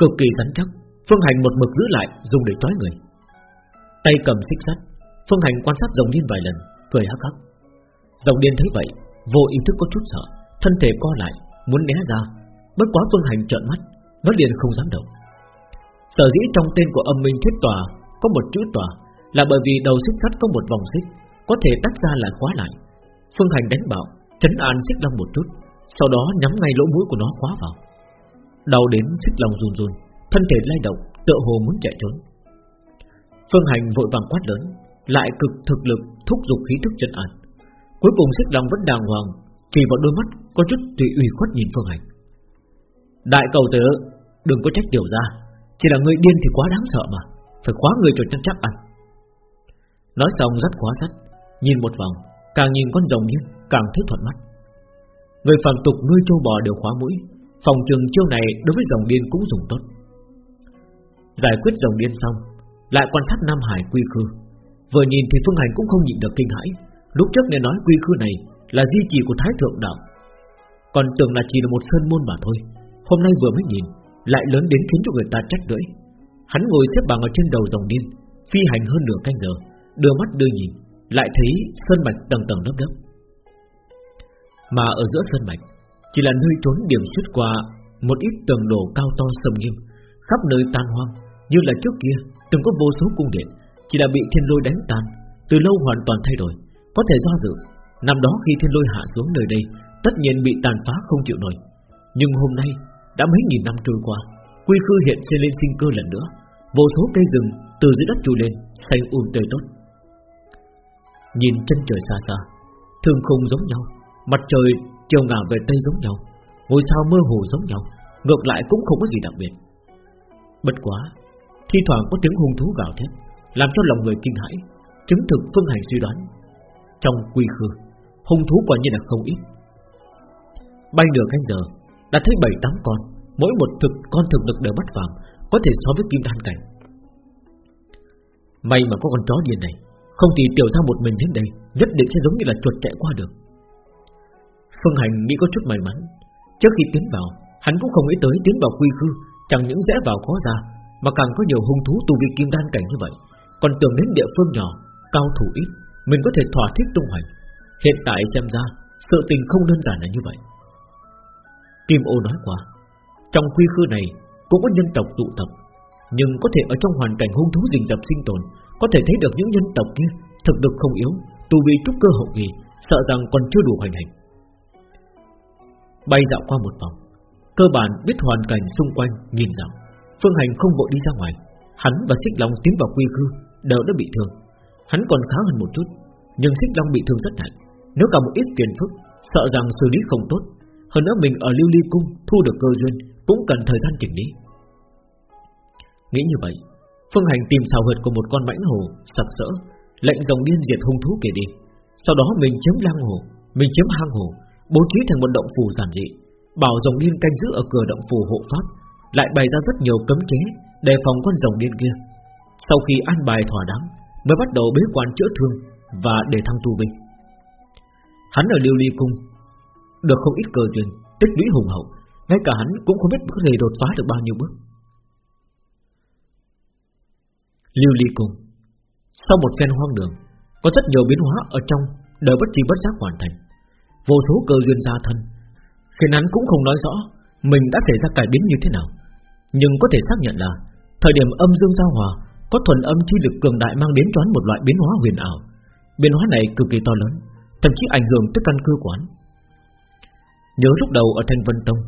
Cực kỳ rắn chắc, Phương hành một mực giữ lại dùng để trói người. Tay cầm xích sắt, Phương hành quan sát rồng liên vài lần Cười hắc hắc. Rồng điên thấy vậy, Vô ý thức có chút sợ, Thân thể co lại, Muốn né ra. Bất quá Phương hành trợn mắt, Nó liền không dám động. Sở dĩ trong tên của âm minh thiết tòa Có một chữ tòa Là bởi vì đầu xích sắt có một vòng xích, Có thể tách ra lại khóa lại. Phương hành đánh bảo Chấn an xích long một chút, Sau đó nhắm ngay lỗ mũi của nó khóa vào. Đau đến xích long run run, Thân thể lay động, tựa hồ muốn chạy trốn. Phương hành vội vàng quát lớn lại cực thực lực, thúc giục khí thức chân ảnh Cuối cùng xích long vẫn đàng hoàng, Chỉ vào đôi mắt có chút tùy ủy khuất nhìn Phương hành. Đại cầu tử, Đừng có trách tiểu ra, Chỉ là người điên thì quá đáng sợ mà, Phải khóa người cho chân chắc ăn Nói xong rất khóa sắt, Nhìn một vòng, Càng nhìn con rồng như càng thấy thuận mắt. Người phàm tục nuôi châu bò đều khóa mũi, Phòng trường chiêu này đối với rồng điên cũng dùng tốt. Giải quyết rồng điên xong, Lại quan sát Nam Hải quy khư. Vừa nhìn thì Phương Hành cũng không nhịn được kinh hãi. Lúc trước nghe nói quy khư này Là di trì của Thái Thượng Đạo. Còn tưởng là chỉ là một sơn môn mà thôi. Hôm nay vừa mới nhìn, Lại lớn đến khiến cho người ta trách lưỡi. Hắn ngồi xếp bằng ở trên đầu rồng điên Phi hành hơn nửa canh giờ, Đưa mắt đưa nhìn, Lại thấy sơn mạch tầng tầng lớp lớp. Mà ở giữa sơn mạch, Chỉ là nơi trốn điểm xuất qua Một ít tường đổ cao to sầm nghiêm, Khắp nơi tan hoang, Như là trước kia từng có vô số cung điện chỉ là bị thiên lôi đánh tan. Từ lâu hoàn toàn thay đổi, Có thể do dự. Năm đó khi thiên lôi hạ xuống nơi đây, Tất nhiên bị tàn phá không chịu nổi. Nhưng hôm nay, đã mấy nghìn năm trôi qua, Quy khư hiện xây lên sinh cơ lần nữa. Vô số cây rừng từ dưới đất trồi lên, Xanh um tươi tốt. Nhìn chân trời xa xa Thường không giống nhau, Mặt trời chiều ngả về tây giống nhau, Ngôi sao mơ hồ giống nhau, Ngược lại cũng không có gì đặc biệt. Bất quá, Thi thoảng có tiếng hung thú gào thét. Làm cho lòng người kinh hãi, Chứng thực phương hành suy đoán. Trong quy khư, Hung thú quả nhiên là không ít. Bay nửa canh giờ, Đã thấy bảy tám con, Mỗi một thực, con thực lực đều bất phàm, Có thể so với kim đan cảnh. May mà có con chó điên này, Không thì tiểu ra một mình đến đây, Nhất định sẽ giống như là chuột chạy qua được. Phương Hành nghĩ có chút may mắn. Trước khi tiến vào, Hắn cũng không nghĩ tới tiến vào quy khư, Chẳng những dễ vào khó ra, Mà càng có nhiều hung thú tu vi kim đan cảnh như vậy. Còn tưởng đến địa phương nhỏ, Cao thủ ít, Mình có thể thỏa thích tung hoành. Hiện tại xem ra, Sự tình không đơn giản là như vậy. Kim ô nói qua, Trong quy khư này cũng có nhân tộc tụ tập, Nhưng có thể ở trong hoàn cảnh hung thú rình rập sinh tồn, Có thể thấy được những nhân tộc kia Thực lực không yếu, Tu vi trúc cơ hậu kỳ, Sợ rằng còn chưa đủ hoành hành. Bay dạo qua một vòng, Cơ bản biết hoàn cảnh xung quanh, Nhìn rằng Phương Hành không vội đi ra ngoài, Hắn và Xích Long tiến vào quy khư. Đều đã bị thương Hắn còn khá hơn một chút Nhưng Xích Long bị thương rất nặng Nếu cả một ít tiền phức Sợ rằng xử lý không tốt Hơn nữa mình ở lưu ly cung thu được cơ duyên Cũng cần thời gian chỉnh lý Nghĩ như vậy Phương Hành tìm xào huyệt của một con mãnh hồ sặc sỡ lệnh dòng điên diệt hung thú kể đi. Sau đó mình chiếm lang hồ, mình chiếm hang hồ, bố trí thành một động phủ giản dị, bảo dòng điên canh giữ ở cửa động phủ hộ pháp, lại bày ra rất nhiều cấm chế đề phòng con rồng điên kia. Sau khi an bài thỏa đáng, mới bắt đầu bế quan chữa thương và để thăng tu vi. Hắn ở Liêu Ly cung được không ít cơ duyên, tích lũy hùng hậu, ngay cả hắn cũng không biết có thể đột phá được bao nhiêu bước. Liêu Ly cung sau một phen hoang đường Có rất nhiều biến hóa ở trong đời bất chi bất giác hoàn thành Vô số cơ duyên gia thân Khiến hắn cũng không nói rõ Mình đã xảy ra cải biến như thế nào Nhưng có thể xác nhận là Thời điểm âm dương giao hòa có thuần âm chi lực cường đại mang đến choán một loại biến hóa huyền ảo. Biến hóa này cực kỳ to lớn, Thậm chí ảnh hưởng tới căn cơ quán Nhớ lúc đầu ở Thanh Vân Tông,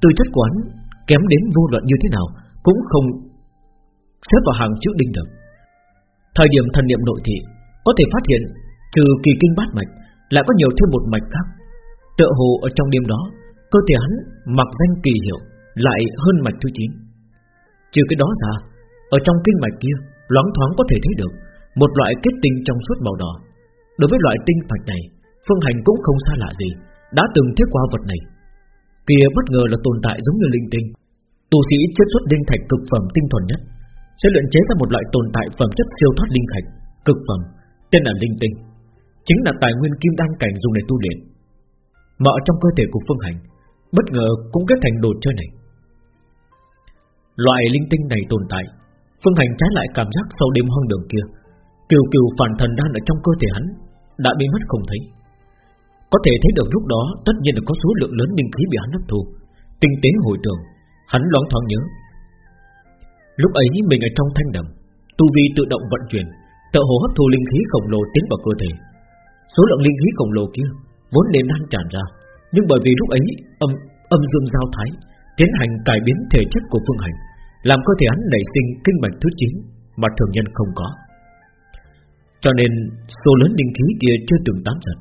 Tư chất quán kém đến vô luận như thế nào Cũng không xếp vào hàng chữ đinh được. Thời điểm thần niệm nội thị Có thể phát hiện Trừ kỳ kinh bát mạch, Lại có nhiều thêm một mạch khác. Tựa hồ ở trong đêm đó, Cơ thể hắn mặc danh kỳ hiệu, Lại hơn mạch thứ 9 Trừ cái đó ra ở trong kinh mạch kia Loáng thoáng có thể thấy được Một loại kết tinh trong suốt màu đỏ Đối với loại tinh mạch này Phương Hành cũng không xa lạ gì Đã từng thiết qua vật này Kia bất ngờ là tồn tại giống như linh tinh Tu sĩ chiết xuất linh thạch cực phẩm tinh thuần nhất sẽ luyện chế ra một loại tồn tại phẩm chất siêu thoát linh thạch cực phẩm, tên là linh tinh, chính là tài nguyên kim đan cảnh dùng để tu luyện. Mà ở trong cơ thể của Phương Hành, bất ngờ cũng kết thành đồ chơi này. Loại linh tinh này tồn tại, Phương Hành trái lại cảm giác sau đêm hoang đường kia, kiều kiều phản thần đan ở trong cơ thể hắn đã bị mất không thấy. Có thể thấy được lúc đó tất nhiên là có số lượng lớn linh khí bị hắn hấp thu, tinh tế hồi tưởng, hắn loáng thoáng nhớ. Lúc ấy mình ở trong thanh đầm Tu vi tự động vận chuyển Tự hồ hấp thu linh khí khổng lồ tiến vào cơ thể. Số lượng linh khí khổng lồ kia Vốn nên đang tràn ra Nhưng bởi vì lúc ấy âm âm dương giao thái Tiến hành cải biến thể chất của phương hành làm cơ thể hắn nảy sinh kinh mạch thứ 9 Mà thường nhân không có. Cho nên, số lớn linh khí kia chưa từng tán giật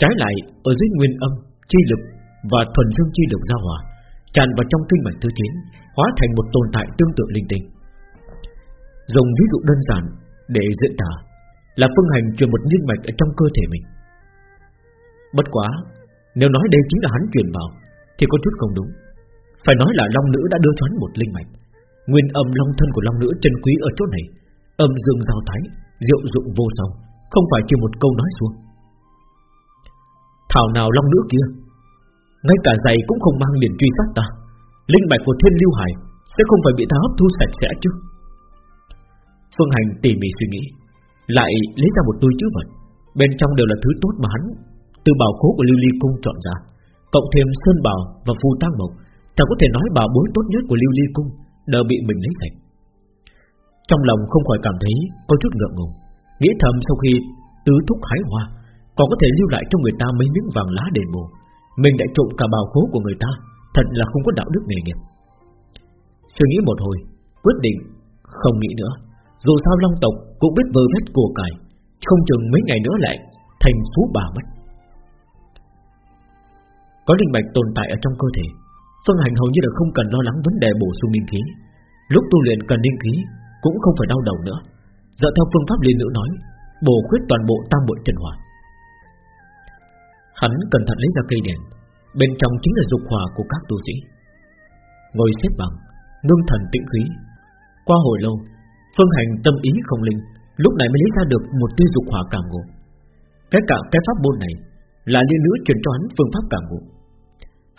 Trái lại, ở dưới nguyên âm, Chi lực và thuần dương chi lực giao hòa, Tràn vào trong kinh mạch thứ 9 Hóa thành một tồn tại tương tự linh tinh. Dùng ví dụ đơn giản để diễn tả Là phương hành truyền một linh mạch ở trong cơ thể mình. Bất quá, Nếu nói đây chính là hắn truyền vào, Thì có chút không đúng. Phải nói là Long Nữ đã đưa cho hắn một linh mạch Nguyên âm long thân của Long Nữ chân quý ở chỗ này. Âm dương giao thái, Diệu dụng vô song, Không phải chỉ một câu nói xuống. Thảo nào Long Nữ kia? Ngay cả giày cũng không mang liền truy sát ta. Linh bạch của thiên lưu hải Sẽ không phải bị ta hấp thu sạch sẽ chứ. Phương Hành tỉ mỉ suy nghĩ, Lại lấy ra một túi chữ vật. Bên trong đều là thứ tốt mà hắn, Từ bảo khố của Lưu Ly Cung chọn ra, Cộng thêm Sơn Bảo và Phù Tăng Mộc. Ta có thể nói bảo bối tốt nhất của Lưu Ly Cung. Đều bị mình lấy sạch. Trong lòng không khỏi cảm thấy Có chút ngượng ngùng, Nghĩ thầm sau khi tứ thúc hái hoa, Còn có thể lưu lại cho người ta mấy miếng vàng lá đền bù. Mình đã trộm cả bào khố của người ta, Thật là không có đạo đức nghề nghiệp. Suy nghĩ một hồi, Quyết định không nghĩ nữa. Dù sao Long tộc cũng biết vơ vét của cải, Không chừng mấy ngày nữa lại Thành phú bà mất. Có linh bạch tồn tại ở trong cơ thể Phương Hành hầu như là không cần lo lắng vấn đề bổ sung linh khí. Lúc tu luyện cần linh khí, Cũng không phải đau đầu nữa. Dựa theo phương pháp liên nữ nói, Bổ khuyết toàn bộ tam bội chân hỏa Hắn cẩn thận lấy ra cây đèn, Bên trong chính là dục hỏa của các tu sĩ. Ngồi xếp bằng, Ngưng thần tĩnh khí. Qua hồi lâu, Phương Hành tâm ý không linh, Lúc này mới lấy ra được một tia dục hỏa cảm ngộ. Cái cả, cái pháp môn này Là liên nữ truyền cho hắn phương pháp cảm ngộ.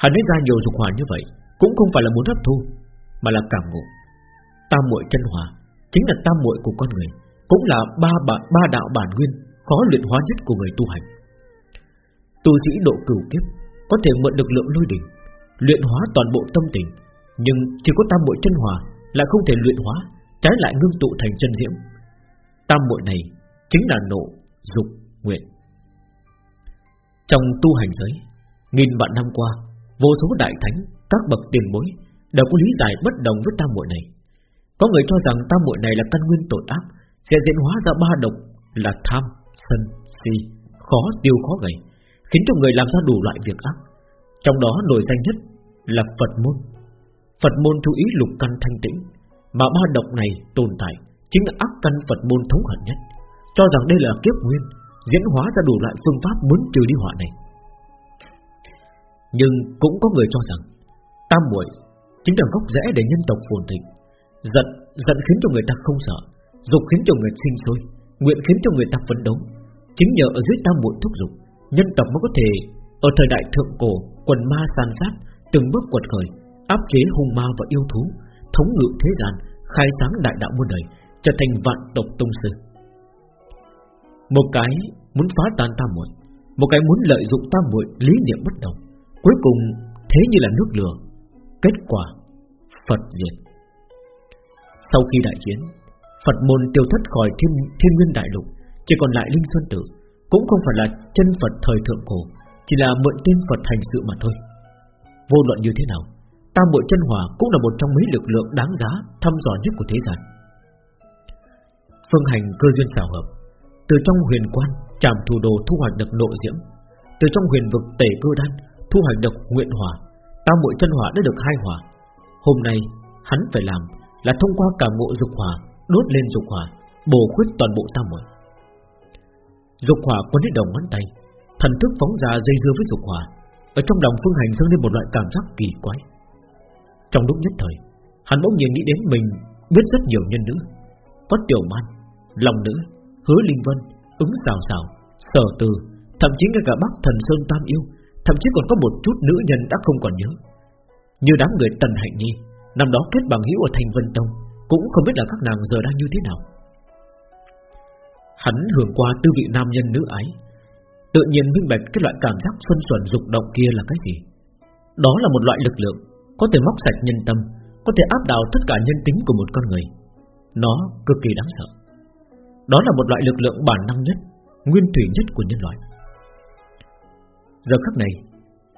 Hắn lấy ra nhiều dục hỏa như vậy Cũng không phải là muốn hấp thu Mà là cảm ngộ. Tam muội chân hỏa Chính là tam muội của con người Cũng là ba bản, ba đạo bản nguyên Khó luyện hóa nhất của người tu hành. Tu sĩ độ cửu kiếp Có thể mượn được lượng lôi đỉnh Luyện hóa toàn bộ tâm tình Nhưng chỉ có tam muội chân hỏa Lại không thể luyện hóa trái lại ngưng tụ thành chân diễm. Tam muội này chính là nộ, dục, nguyện, Trong tu hành giới Nghìn vạn năm qua Vô số đại thánh, các bậc tiền bối Đều có lý giải bất đồng với tam muội này. Có người cho rằng tam muội này là căn nguyên tội ác Sẽ diễn hóa ra ba độc Là tham, sân, si Khó tiêu khó gầy Khiến cho người làm ra đủ loại việc ác. Trong đó nổi danh nhất là Phật môn. Phật môn chú ý lục căn thanh tĩnh Mà ba độc này tồn tại Chính là ác căn Phật môn thống hận nhất. Cho rằng đây là kiếp nguyên Diễn hóa ra đủ loại phương pháp muốn trừ đi họa này. Nhưng cũng có người cho rằng Tam muội chính là gốc rễ để nhân tộc phồn thịnh. Giận, giận khiến cho người ta không sợ Dục khiến cho người sinh sôi Nguyện khiến cho người ta phấn đấu. Chính nhờ ở dưới tam muội thúc dục Nhân tộc mới có thể Ở thời đại thượng cổ Quần ma san sát Từng bước quật khởi Áp chế hung ma và yêu thú Thống ngự thế gian Khai sáng đại đạo muôn đời Trở thành vạn tộc tông sư. Một cái muốn phá tan tam muội Một cái muốn lợi dụng tam muội Lý niệm bất đồng Cuối cùng thế như là nước lửa Kết quả Phật diệt. Sau khi đại chiến Phật môn tiêu thất khỏi thiên, thiên nguyên đại lục Chỉ còn lại Linh Xuân Tử Cũng không phải là chân Phật thời thượng cổ Chỉ là mượn tên Phật hành sự mà thôi. Vô luận như thế nào Tam Bội chân Hòa cũng là một trong mấy lực lượng đáng giá Thăm dò nhất của thế gian. Phương hành cơ duyên xảo hợp Từ trong huyền quan Trảm thủ đồ thu hoạch được nội diễm Từ trong huyền vực tể cơ đan Thu hoạch được nguyện hỏa Tam muội chân Hỏa đã được hai hỏa Hôm nay hắn phải làm Là thông qua cả ngộ dục hỏa Đốt lên dục hỏa Bổ khuyết toàn bộ tam muội Dục hỏa quấn hết đầu ngón tay Thần thức phóng ra dây dưa với dục hỏa Ở trong lòng phương hành dâng lên một loại cảm giác kỳ quái. Trong lúc nhất thời Hắn bỗng nhiên nghĩ đến mình Biết rất nhiều nhân nữ. Có tiểu man, lòng nữ, hứa linh vân Ứng xào xào, sở từ Thậm chí ngay cả bác thần Sơn Tam Yêu Thậm chí còn có một chút nữ nhân đã không còn nhớ. Như đám người Tần Hạnh Nhi, Năm đó kết bằng hữu ở Thành Vân Tông, Cũng không biết là các nàng giờ đang như thế nào. Hắn hưởng qua tư vị nam nhân nữ ái, Tự nhiên minh bạch cái loại cảm giác xuân xuẩn dục động kia là cái gì. Đó là một loại lực lượng, Có thể móc sạch nhân tâm, Có thể áp đảo tất cả nhân tính của một con người. Nó cực kỳ đáng sợ. Đó là một loại lực lượng bản năng nhất, Nguyên thủy nhất của nhân loại. Giờ khắc này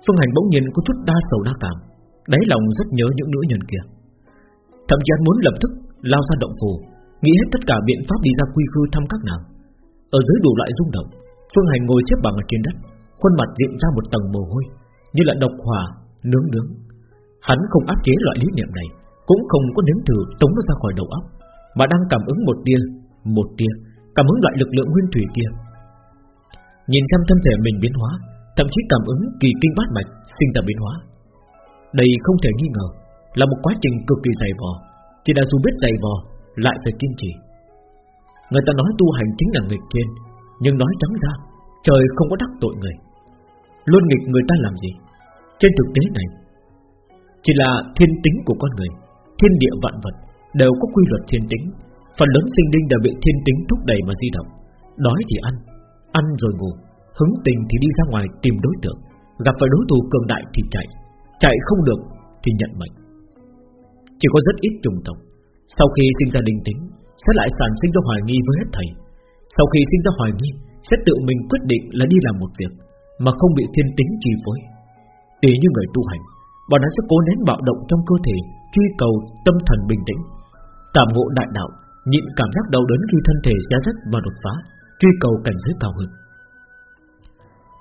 Phương Hành bỗng nhiên có chút đa sầu đa cảm Đáy lòng rất nhớ những nữ nhân kia. Thậm chí hắn muốn lập tức lao ra động phù Nghĩ hết tất cả biện pháp đi ra quy khư thăm các nàng. Ở dưới đủ loại rung động Phương Hành ngồi xếp bằng ở trên đất Khuôn mặt diện ra một tầng mồ hôi Như là độc hỏa, nướng nướng. Hắn không áp chế loại lý niệm này Cũng không có nếm thử tống nó ra khỏi đầu óc Mà đang cảm ứng một tia Một tia, cảm ứng loại lực lượng nguyên thủy kia. Nhìn xem thân thể mình biến hóa Thậm chí cảm ứng kỳ kinh bát mạch Sinh ra biến hóa. Đây không thể nghi ngờ Là một quá trình cực kỳ dày vò, Chỉ là dù biết dày vò, Lại phải kiên trì. Người ta nói tu hành chính là nghịch thiên, Nhưng nói trắng ra, Trời không có đắc tội người. Luôn nghịch người ta làm gì? Trên thực tế này, Chỉ là thiên tính của con người, Thiên địa vạn vật Đều có quy luật thiên tính. Phần lớn sinh linh đều bị thiên tính thúc đẩy mà di động. Đói thì ăn Ăn rồi ngủ. Hứng tình thì đi ra ngoài tìm đối tượng. Gặp phải đối thủ cường đại thì chạy. Chạy không được thì nhận mệnh. Chỉ có rất ít trùng tộc. Sau khi sinh ra đình tính Sẽ lại sản sinh ra hoài nghi với hết thầy. Sau khi sinh ra hoài nghi, Sẽ tự mình quyết định là đi làm một việc Mà không bị thiên tính chi phối. Tùy như người tu hành, Bọn hắn sẽ cố nén bạo động trong cơ thể, Truy cầu tâm thần bình tĩnh. Tạm ngộ đại đạo, Nhịn cảm giác đau đớn khi thân thể ra rách và đột phá, Truy cầu cảnh giới cao hơn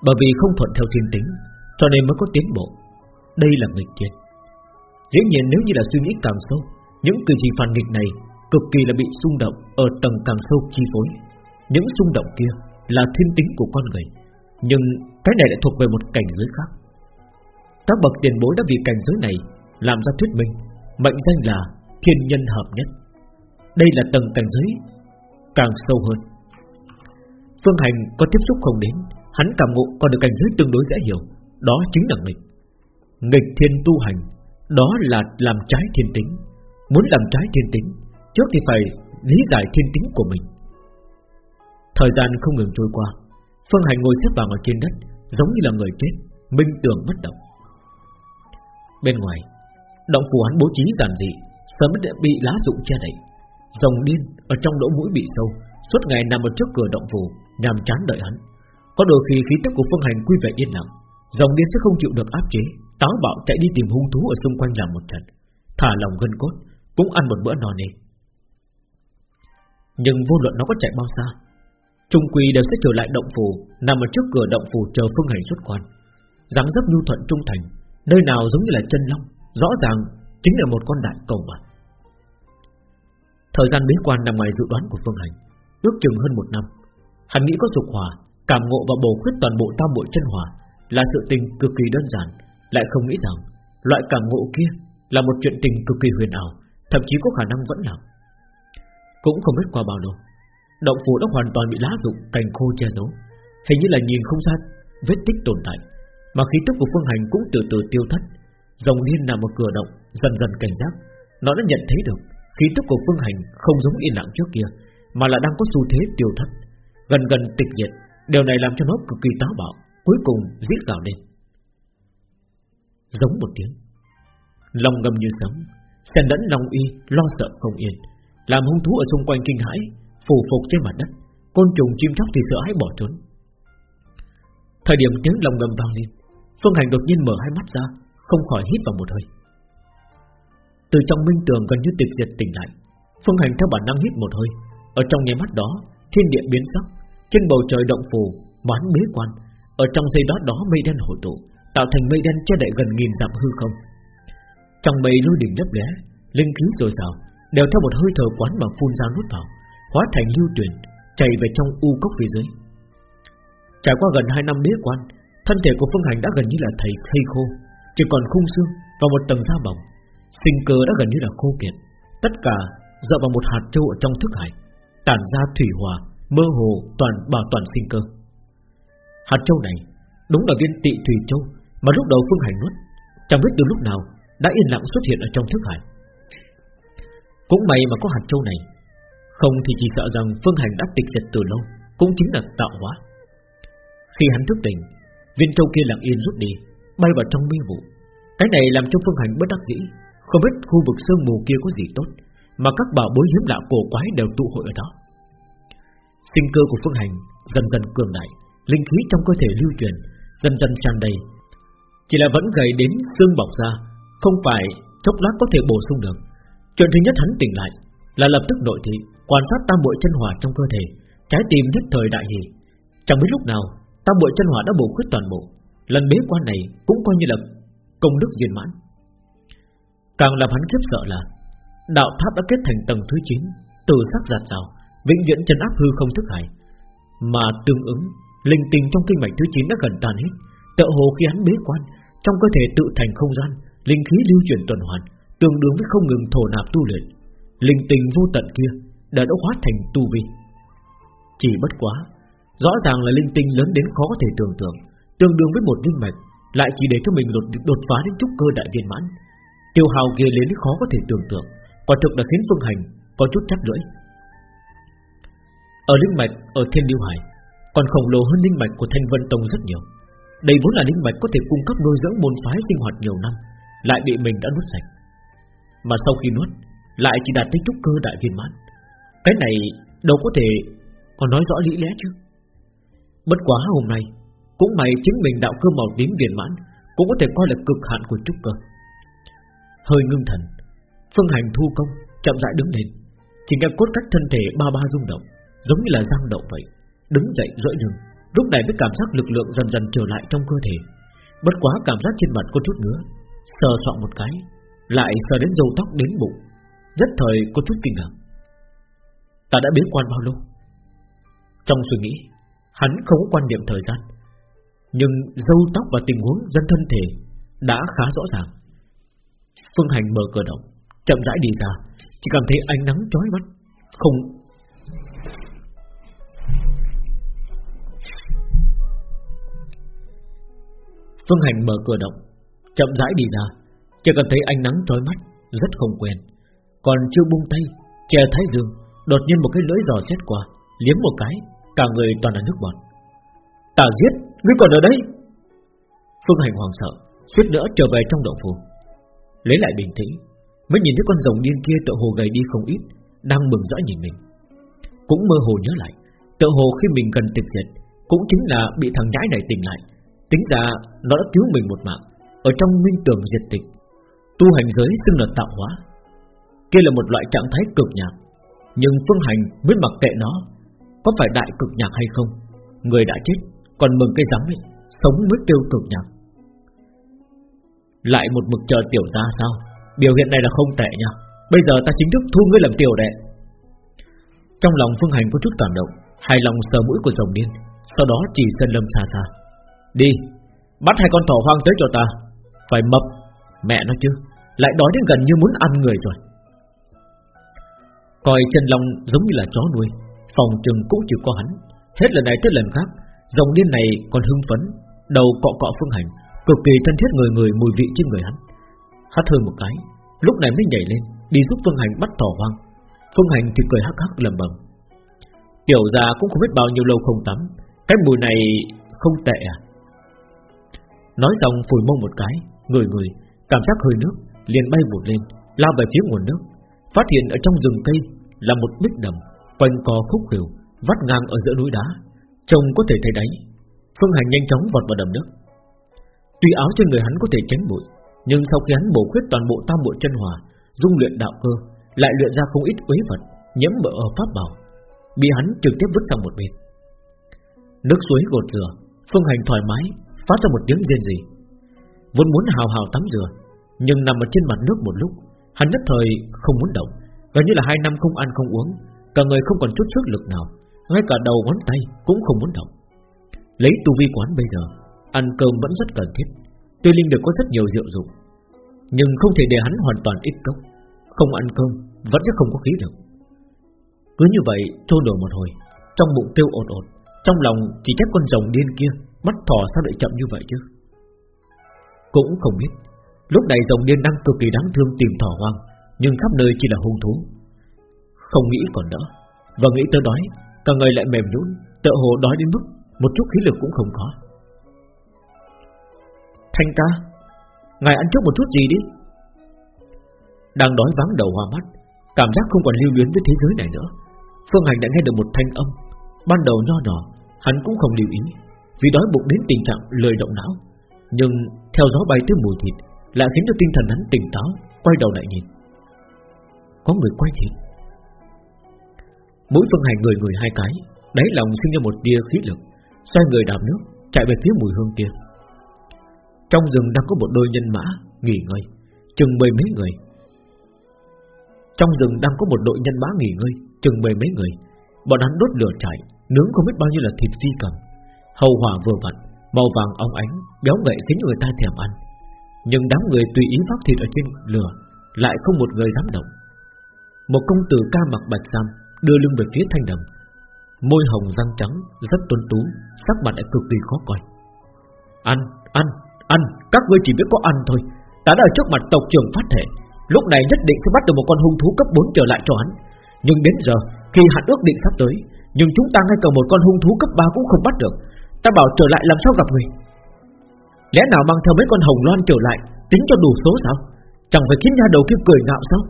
bởi vì không thuận theo thiên tính, Cho nên mới có tiến bộ. Đây là nghịch thiên. Dĩ nhiên nếu như là suy nghĩ càng sâu, Những cử chỉ phản nghịch này Cực kỳ là bị xung động Ở tầng càng sâu chi phối. Những xung động kia là thiên tính của con người, Nhưng cái này lại thuộc về một cảnh giới khác. Các bậc tiền bối đã vì cảnh giới này Làm ra thuyết minh, Mệnh danh là thiên nhân hợp nhất. Đây là tầng cảnh giới Càng sâu hơn. Phương Hành có tiếp xúc không đến Hắn cảm ngộ còn được cảnh giới tương đối dễ hiểu, Đó chính là nghịch. Nghịch thiên tu hành, Đó là làm trái thiên tính. Muốn làm trái thiên tính, Trước thì phải lý giải thiên tính của mình. Thời gian không ngừng trôi qua, Phương Hành ngồi xếp bằng ở trên đất, Giống như là người chết, Minh tưởng bất động. Bên ngoài, Động phủ hắn bố trí giản dị, Sớm đã bị lá rụng che đậy. Rồng điên ở trong lỗ mũi bị sâu, Suốt ngày nằm ở trước cửa động phủ Nhằm chán đợi hắn. Có đôi khi khí tức của phương hành quy về yên lặng Dòng điên sẽ không chịu được áp chế, Táo bạo chạy đi tìm hung thú ở xung quanh làm một trận. Thả lòng gân cốt, Cũng ăn một bữa no nê. Nhưng vô luận nó có chạy bao xa, Trung quỳ đều sẽ trở lại động phủ, Nằm ở trước cửa động phủ chờ phương hành xuất quan. Dáng dấp nhu thuận trung thành, Nơi nào giống như là chân long, Rõ ràng chính là một con đại cầu mà. Thời gian bế quan nằm ngoài dự đoán của Phương Hành, Ước chừng hơn một năm. Hắn nghĩ có dục hòa Cảm ngộ và bổ khuyết toàn bộ tam bộ chân hòa Là sự tình cực kỳ đơn giản, Lại không nghĩ rằng Loại cảm ngộ kia là một chuyện tình cực kỳ huyền ảo, Thậm chí có khả năng vẫn làm. Cũng không biết qua bao lâu, Động phủ đã hoàn toàn bị lá rụng, Cành khô che giấu. Hình như là nhìn không ra vết tích tồn tại, Mà khí tức của Phương Hành cũng từ từ tiêu thất. Dòng điên nằm ở cửa động, Dần dần cảnh giác, Nó đã nhận thấy được khí tức của Phương Hành không giống yên lặng trước kia, Mà là đang có xu thế tiêu thất, Gần gần tịch diệt. Điều này làm cho nó cực kỳ táo bạo, Cuối cùng giết gào lên Giống một tiếng, Lòng ngầm như sấm, Xen lẫn lòng y lo sợ không yên, Làm hung thú ở xung quanh kinh hãi, Phù phục trên mặt đất, Côn trùng chim chóc thì sợ hãi bỏ trốn. Thời điểm tiếng lòng ngầm vang lên, Phương Hành đột nhiên mở hai mắt ra, Không khỏi hít vào một hơi. Từ trong minh tường gần như tịch diệt tỉnh lại, Phương Hành theo bản năng hít một hơi, Ở trong nháy mắt đó, Thiên địa biến sắc trên bầu trời động phù Bán bế quan. Ở trong giây đó đó mây đen hội tụ Tạo thành mây đen che đậy gần nghìn dặm hư không. Trong mây lôi đỉnh lấp lé Linh khí dồi dào Đều theo một hơi thở quán mà phun ra nuốt vào Hóa thành lưu tuyển Chảy về trong u cốc phía dưới. Trải qua gần 2 năm bế quan Thân thể của Phương Hành đã gần như là thầy thây khô Chỉ còn khung xương và một tầng da mỏng, Sinh cơ đã gần như là khô kiệt Tất cả dựa vào một hạt châu ở trong thức hải Tản ra thủy hòa Mơ hồ toàn bảo toàn sinh cơ. Hạt châu này Đúng là viên tị thủy châu Mà lúc đầu Phương Hành nuốt, Chẳng biết từ lúc nào đã yên lặng xuất hiện ở trong thức hải. Cũng may mà có hạt châu này, Không thì chỉ sợ rằng Phương Hành đã tịch diệt từ lâu, Cũng chính là tạo hóa. Khi hắn thức tỉnh, Viên châu kia lặng yên rút đi, Bay vào trong mê vụ. Cái này làm cho Phương Hành bất đắc dĩ, Không biết khu vực sương mù kia có gì tốt, Mà các bảo bối hiếm lạ cổ quái đều tụ hội ở đó. Sinh cơ của Phương Hành dần dần cường đại, Linh khí trong cơ thể lưu truyền, Dần dần tràn đầy. Chỉ là vẫn gầy đến xương bọc ra, Không phải chốc lát có thể bổ sung được. Chuyện thứ nhất hắn tỉnh lại, Là lập tức nội thị, Quan sát tam bội chân hỏa trong cơ thể, Trái tim nhất thời đại hỉ. Chẳng biết lúc nào, Tam bội chân hỏa đã bổ khuyết toàn bộ. Lần bế quan này cũng coi như là công đức viên mãn. Càng làm hắn khiếp sợ là, Đạo tháp đã kết thành tầng thứ 9 Từ sắc giạt rào Vĩnh viễn chân áp hư không thức hải Mà tương ứng Linh tinh trong kinh mạch thứ 9 đã gần tàn hết. Tựa hồ khi hắn bế quan Trong cơ thể tự thành không gian Linh khí lưu chuyển tuần hoàn Tương đương với không ngừng thổ nạp tu luyện. Linh tinh vô tận kia Đã đã hóa thành tu vi. Chỉ bất quá Rõ ràng là linh tinh lớn đến khó có thể tưởng tượng Tương đương với một linh mạch Lại chỉ để cho mình đột, đột phá đến trúc cơ đại viên mãn. Tiêu hào kia đến khó có thể tưởng tượng Quả thực là khiến Phương Hành Có chút chắc lưỡi. Ở linh mạch, ở Thiên Lưu Hải, Còn khổng lồ hơn linh mạch của Thanh Vân Tông rất nhiều. Đây vốn là linh mạch có thể cung cấp nuôi dưỡng môn phái sinh hoạt nhiều năm, Lại bị mình đã nuốt sạch. Mà sau khi nuốt, Lại chỉ đạt tới trúc cơ đại viên mãn. Cái này đâu có thể Còn nói rõ lý lẽ chứ. Bất quá hôm nay, Cũng may chứng minh đạo cơ màu tím viên mãn Cũng có thể coi là cực hạn của trúc cơ. Hơi ngưng thần, Phương hành thu công, Chậm rãi đứng lên, Chỉ nghe cốt cách thân thể ba ba rung động. Giống như là giang động vậy, Đứng dậy rỗi lưng Lúc này mới cảm giác lực lượng dần dần trở lại trong cơ thể. Bất quá cảm giác trên mặt có chút ngứa. Sờ soạn một cái, Lại sờ đến dầu tóc đến bụng. Rất thời có chút kinh ngạc. Ta đã biến quan bao lâu? Trong suy nghĩ, Hắn không có quan niệm thời gian. Nhưng dâu tóc và tình huống dân thân thể Đã khá rõ ràng. Phương Hành mở cửa động, Chậm rãi đi ra, Chỉ cảm thấy ánh nắng chói mắt, Không Phương Hành mở cửa động Chậm rãi đi ra Chỉ cần thấy ánh nắng chói mắt Rất không quen. Còn chưa buông tay Che thái dương Đột nhiên một cái lưỡi giò xét qua Liếm một cái Cả người toàn là nước bọt. Ta giết, ngươi còn ở đây? Phương Hành hoàng sợ suýt nữa trở về trong động phủ. Lấy lại bình tĩnh Mới nhìn thấy con rồng điên kia tự hồ gầy đi không ít Đang mừng rỡ nhìn mình. Cũng mơ hồ nhớ lại Tự hồ khi mình cần tịch diệt Cũng chính là bị thằng nhãi này tỉnh lại Tính ra, nó đã cứu mình một mạng. Ở trong minh tường diệt tịch, Tu hành giới xưng là tạo hóa. Kia là một loại trạng thái cực nhạc. Nhưng phương hành mới mặc kệ nó, Có phải đại cực nhạc hay không? Người đã chết, Còn mừng cái rắm ấy Sống mới kêu cực nhạc. Lại một mực chờ tiểu ra sao? Biểu hiện này là không tệ nha. Bây giờ ta chính thức thu ngươi làm tiểu đệ. Trong lòng Phương Hành có chút cảm động, Hài lòng sờ mũi của rồng điên Sau đó chỉ sân lâm xa xa. Đi, Bắt hai con thỏ hoang tới cho ta. Phải mập, Mẹ nó chứ, Lại đói đến gần như muốn ăn người rồi. Coi chân long giống như là chó nuôi, Phòng trừng cũng chỉ có hắn. Hết lần này tới lần khác, Dòng điên này còn hưng phấn, Đầu cọ cọ phương hành, Cực kỳ thân thiết người người mùi vị trên người hắn. Hắt hơi một cái, Lúc này mới nhảy lên, Đi giúp phương hành bắt thỏ hoang. Phương hành thì cười hắc hắc lầm bầm Tiểu già cũng không biết bao nhiêu lâu không tắm, Cái mùi này không tệ à? Nói xong phủi mông một cái Người người Cảm giác hơi nước, liền bay vụt lên, Lao về phía nguồn nước. Phát hiện ở trong rừng cây Là một bích đầm, Quanh co khúc khỉu Vắt ngang ở giữa núi đá. Trông có thể thấy đáy. Phương Hành nhanh chóng vọt vào đầm nước. Tuy áo trên người hắn có thể tránh bụi, Nhưng sau khi hắn bổ khuyết toàn bộ tam bộ chân hòa, Dung luyện đạo cơ, Lại luyện ra không ít uế vật Nhiễm mỡ ở pháp bảo, Bị hắn trực tiếp vứt sang một bên. Nước suối gột rửa, Phương Hành thoải mái Phát ra một tiếng rên rỉ Vốn muốn hào hào tắm rửa, Nhưng nằm ở trên mặt nước một lúc, Hắn nhất thời không muốn động, Gần như là hai năm không ăn không uống, Cả người không còn chút sức lực nào, Ngay cả đầu ngón tay cũng không muốn động Lấy tu vi quán bây giờ, Ăn cơm vẫn rất cần thiết, Tuy linh được có rất nhiều rượu dụng, Nhưng không thể để hắn hoàn toàn ít cốc, Không ăn cơm vẫn sẽ không có khí được. Cứ như vậy trôi nổi một hồi, Trong bụng tiêu ột ột, Trong lòng chỉ trách con rồng điên kia Mắt thỏ sao lại chậm như vậy chứ? Cũng không biết. Lúc này rồng điên đang cực kỳ đáng thương tìm thỏ hoang, Nhưng khắp nơi chỉ là hung thú. Không nghĩ còn đỡ Và nghĩ tới đói, Cả người lại mềm nhũn, Tựa hồ đói đến mức Một chút khí lực cũng không có. Thanh ca, Ngài ăn trước một chút gì đi. Đang đói vắng đầu hoa mắt, Cảm giác không còn lưu luyến với thế giới này nữa. Phương Hành đã nghe được một thanh âm, Ban đầu nho nhỏ, Hắn cũng không lưu ý. Vì đói bụng đến tình trạng lười động não. Nhưng theo gió bay tới mùi thịt Lại khiến cho tinh thần hắn tỉnh táo, Quay đầu lại nhìn. Có người quay thịt mỗi Phương Hành người người hai cái, Đáy lòng sinh ra một tia khí lực, Xoay người đạp nước, Chạy về phía mùi hương kia. Trong rừng đang có một đôi nhân mã Nghỉ ngơi, Chừng mười mấy người. Trong rừng đang có một đội nhân mã nghỉ ngơi, Chừng mười mấy người. Bọn hắn đốt lửa chạy Nướng không biết bao nhiêu là thịt di cầm. Hầu hỏa vừa vặn Màu vàng óng ánh Béo ngậy khiến người ta thèm ăn. Nhưng đám người tùy ý phát thịt ở trên lửa Lại không một người dám động. Một công tử ca mặc bạch sam Đưa lưng về phía thanh đồng, Môi hồng răng trắng Rất tuấn tú Sắc mặt lại cực kỳ khó coi. Ăn, ăn, ăn Các ngươi chỉ biết có ăn thôi. Ta đã ở trước mặt tộc trưởng phát thể Lúc này nhất định sẽ bắt được một con hung thú cấp 4 trở lại cho hắn. Nhưng đến giờ Khi hạn ước định sắp tới Nhưng chúng ta ngay cả một con hung thú cấp 3 cũng không bắt được. Ta bảo trở lại làm sao gặp người? Lẽ nào mang theo mấy con hồng loan trở lại, Tính cho đủ số sao? Chẳng phải khiến nha đầu kia cười ngạo sao?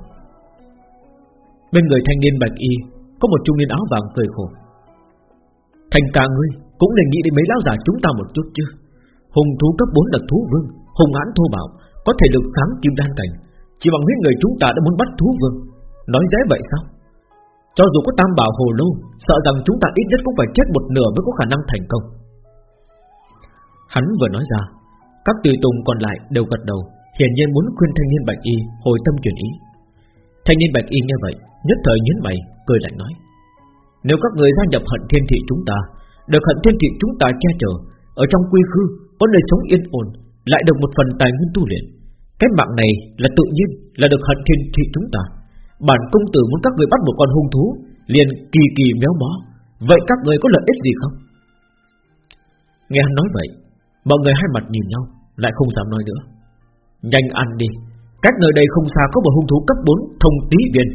Bên người thanh niên bạch y Có một trung niên áo vàng cười khổ. Thành ca ngươi Cũng nên nghĩ đến mấy lão già chúng ta một chút chứ. Hùng thú cấp 4 là thú vương Hùng án thô bạo, Có thể lực kháng kim đan cảnh. Chỉ bằng huyết người chúng ta đã muốn bắt thú vương. Nói dễ vậy sao? Cho dù có tam bảo hồ lô, Sợ rằng chúng ta ít nhất cũng phải chết một nửa Mới có khả năng thành công. Hắn vừa nói ra, Các tùy tùng còn lại đều gật đầu, Hiển nhiên muốn khuyên thanh niên bạch y Hồi tâm chuyển ý. Thanh niên bạch y nghe vậy, Nhất thời nhấn mày, cười lạnh nói, Nếu các người gia nhập hận thiên thị chúng ta, Được hận thiên thị chúng ta che chở, Ở trong quy khư có nơi sống yên ổn, Lại được một phần tài nguyên tu luyện, Cái mạng này là tự nhiên Là được hận thiên thị chúng ta. Bản công tử muốn các người bắt một con hung thú, Liền kỳ kỳ méo mó, Vậy các người có lợi ích gì không? Nghe hắn nói vậy Mọi người hai mặt nhìn nhau, Lại không dám nói nữa. Nhanh ăn đi. Cách nơi đây không xa có một hung thú cấp 4 thông tí viên.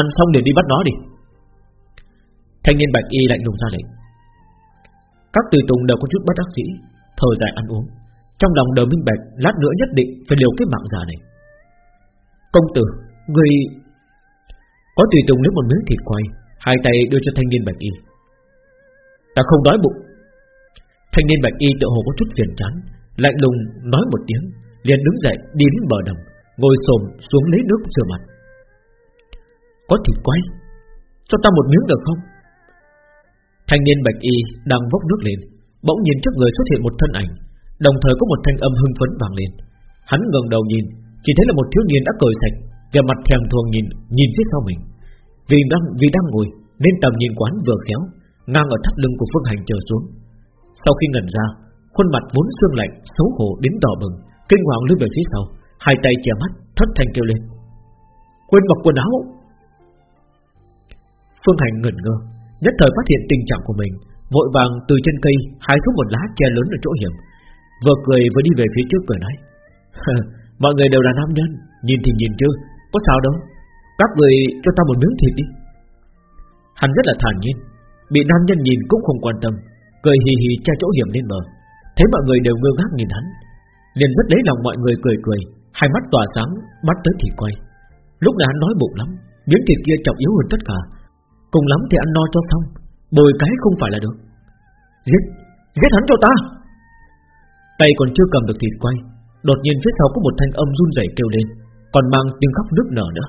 Ăn xong để đi bắt nó đi. Thanh niên bạch y lạnh lùng ra lệnh. Các tùy tùng đều có chút bất đắc dĩ, Thở dài ăn uống. Trong lòng đều minh bạch, Lát nữa nhất định phải liều cái mạng già này. Công tử, Người Có tùy tùng lấy một miếng thịt quay, Hai tay đưa cho thanh niên bạch y. Ta không đói bụng. Thanh niên bạch y tự hồ có chút phiền chán, Lạnh lùng nói một tiếng, liền đứng dậy đi đến bờ đồng, Ngồi xổm xuống lấy nước rửa mặt. Có thịt quay, Cho ta một miếng được không? Thanh niên bạch y đang vốc nước lên, Bỗng nhìn trước người xuất hiện một thân ảnh, Đồng thời có một thanh âm hưng phấn vang lên. Hắn ngẩng đầu nhìn, Chỉ thấy là một thiếu niên đã cởi sạch, vẻ mặt thèm thuồng nhìn nhìn phía sau mình. Vì đang vì đang ngồi, Nên tầm nhìn quán vừa khéo, Ngang ở thắt lưng của Phương Hành chờ xuống. Sau khi ngẩn ra, Khuôn mặt vốn xương lạnh, Xấu hổ đến đỏ bừng, Kinh hoàng lướt về phía sau, Hai tay che mắt, thất thanh kêu lên. Quên mặc quần áo. Phương Hành ngẩn ngơ, Nhất thời phát hiện tình trạng của mình, Vội vàng từ trên cây hái xuống một lá che lớn ở chỗ hiểm, Vừa cười vừa đi về phía trước cười nói Mọi người đều là nam nhân, Nhìn thì nhìn chứ, Có sao đâu, Các người cho ta một miếng thịt đi. Hắn rất là thản nhiên, Bị nam nhân nhìn cũng không quan tâm Cười hì hì che chỗ hiểm lên bờ. Thấy mọi người đều ngơ ngác nhìn hắn liền rất lấy lòng mọi người cười cười Hai mắt tỏa sáng bắt tới thịt quay. Lúc này hắn nói bụng lắm Miếng thịt kia trọng yếu hơn tất cả. Cùng lắm thì ăn no cho xong Bồi cái không phải là được. Giết, giết hắn cho ta! Tay còn chưa cầm được thịt quay Đột nhiên phía sau có một thanh âm run rẩy kêu lên Còn mang tiếng khóc nước nở nữa.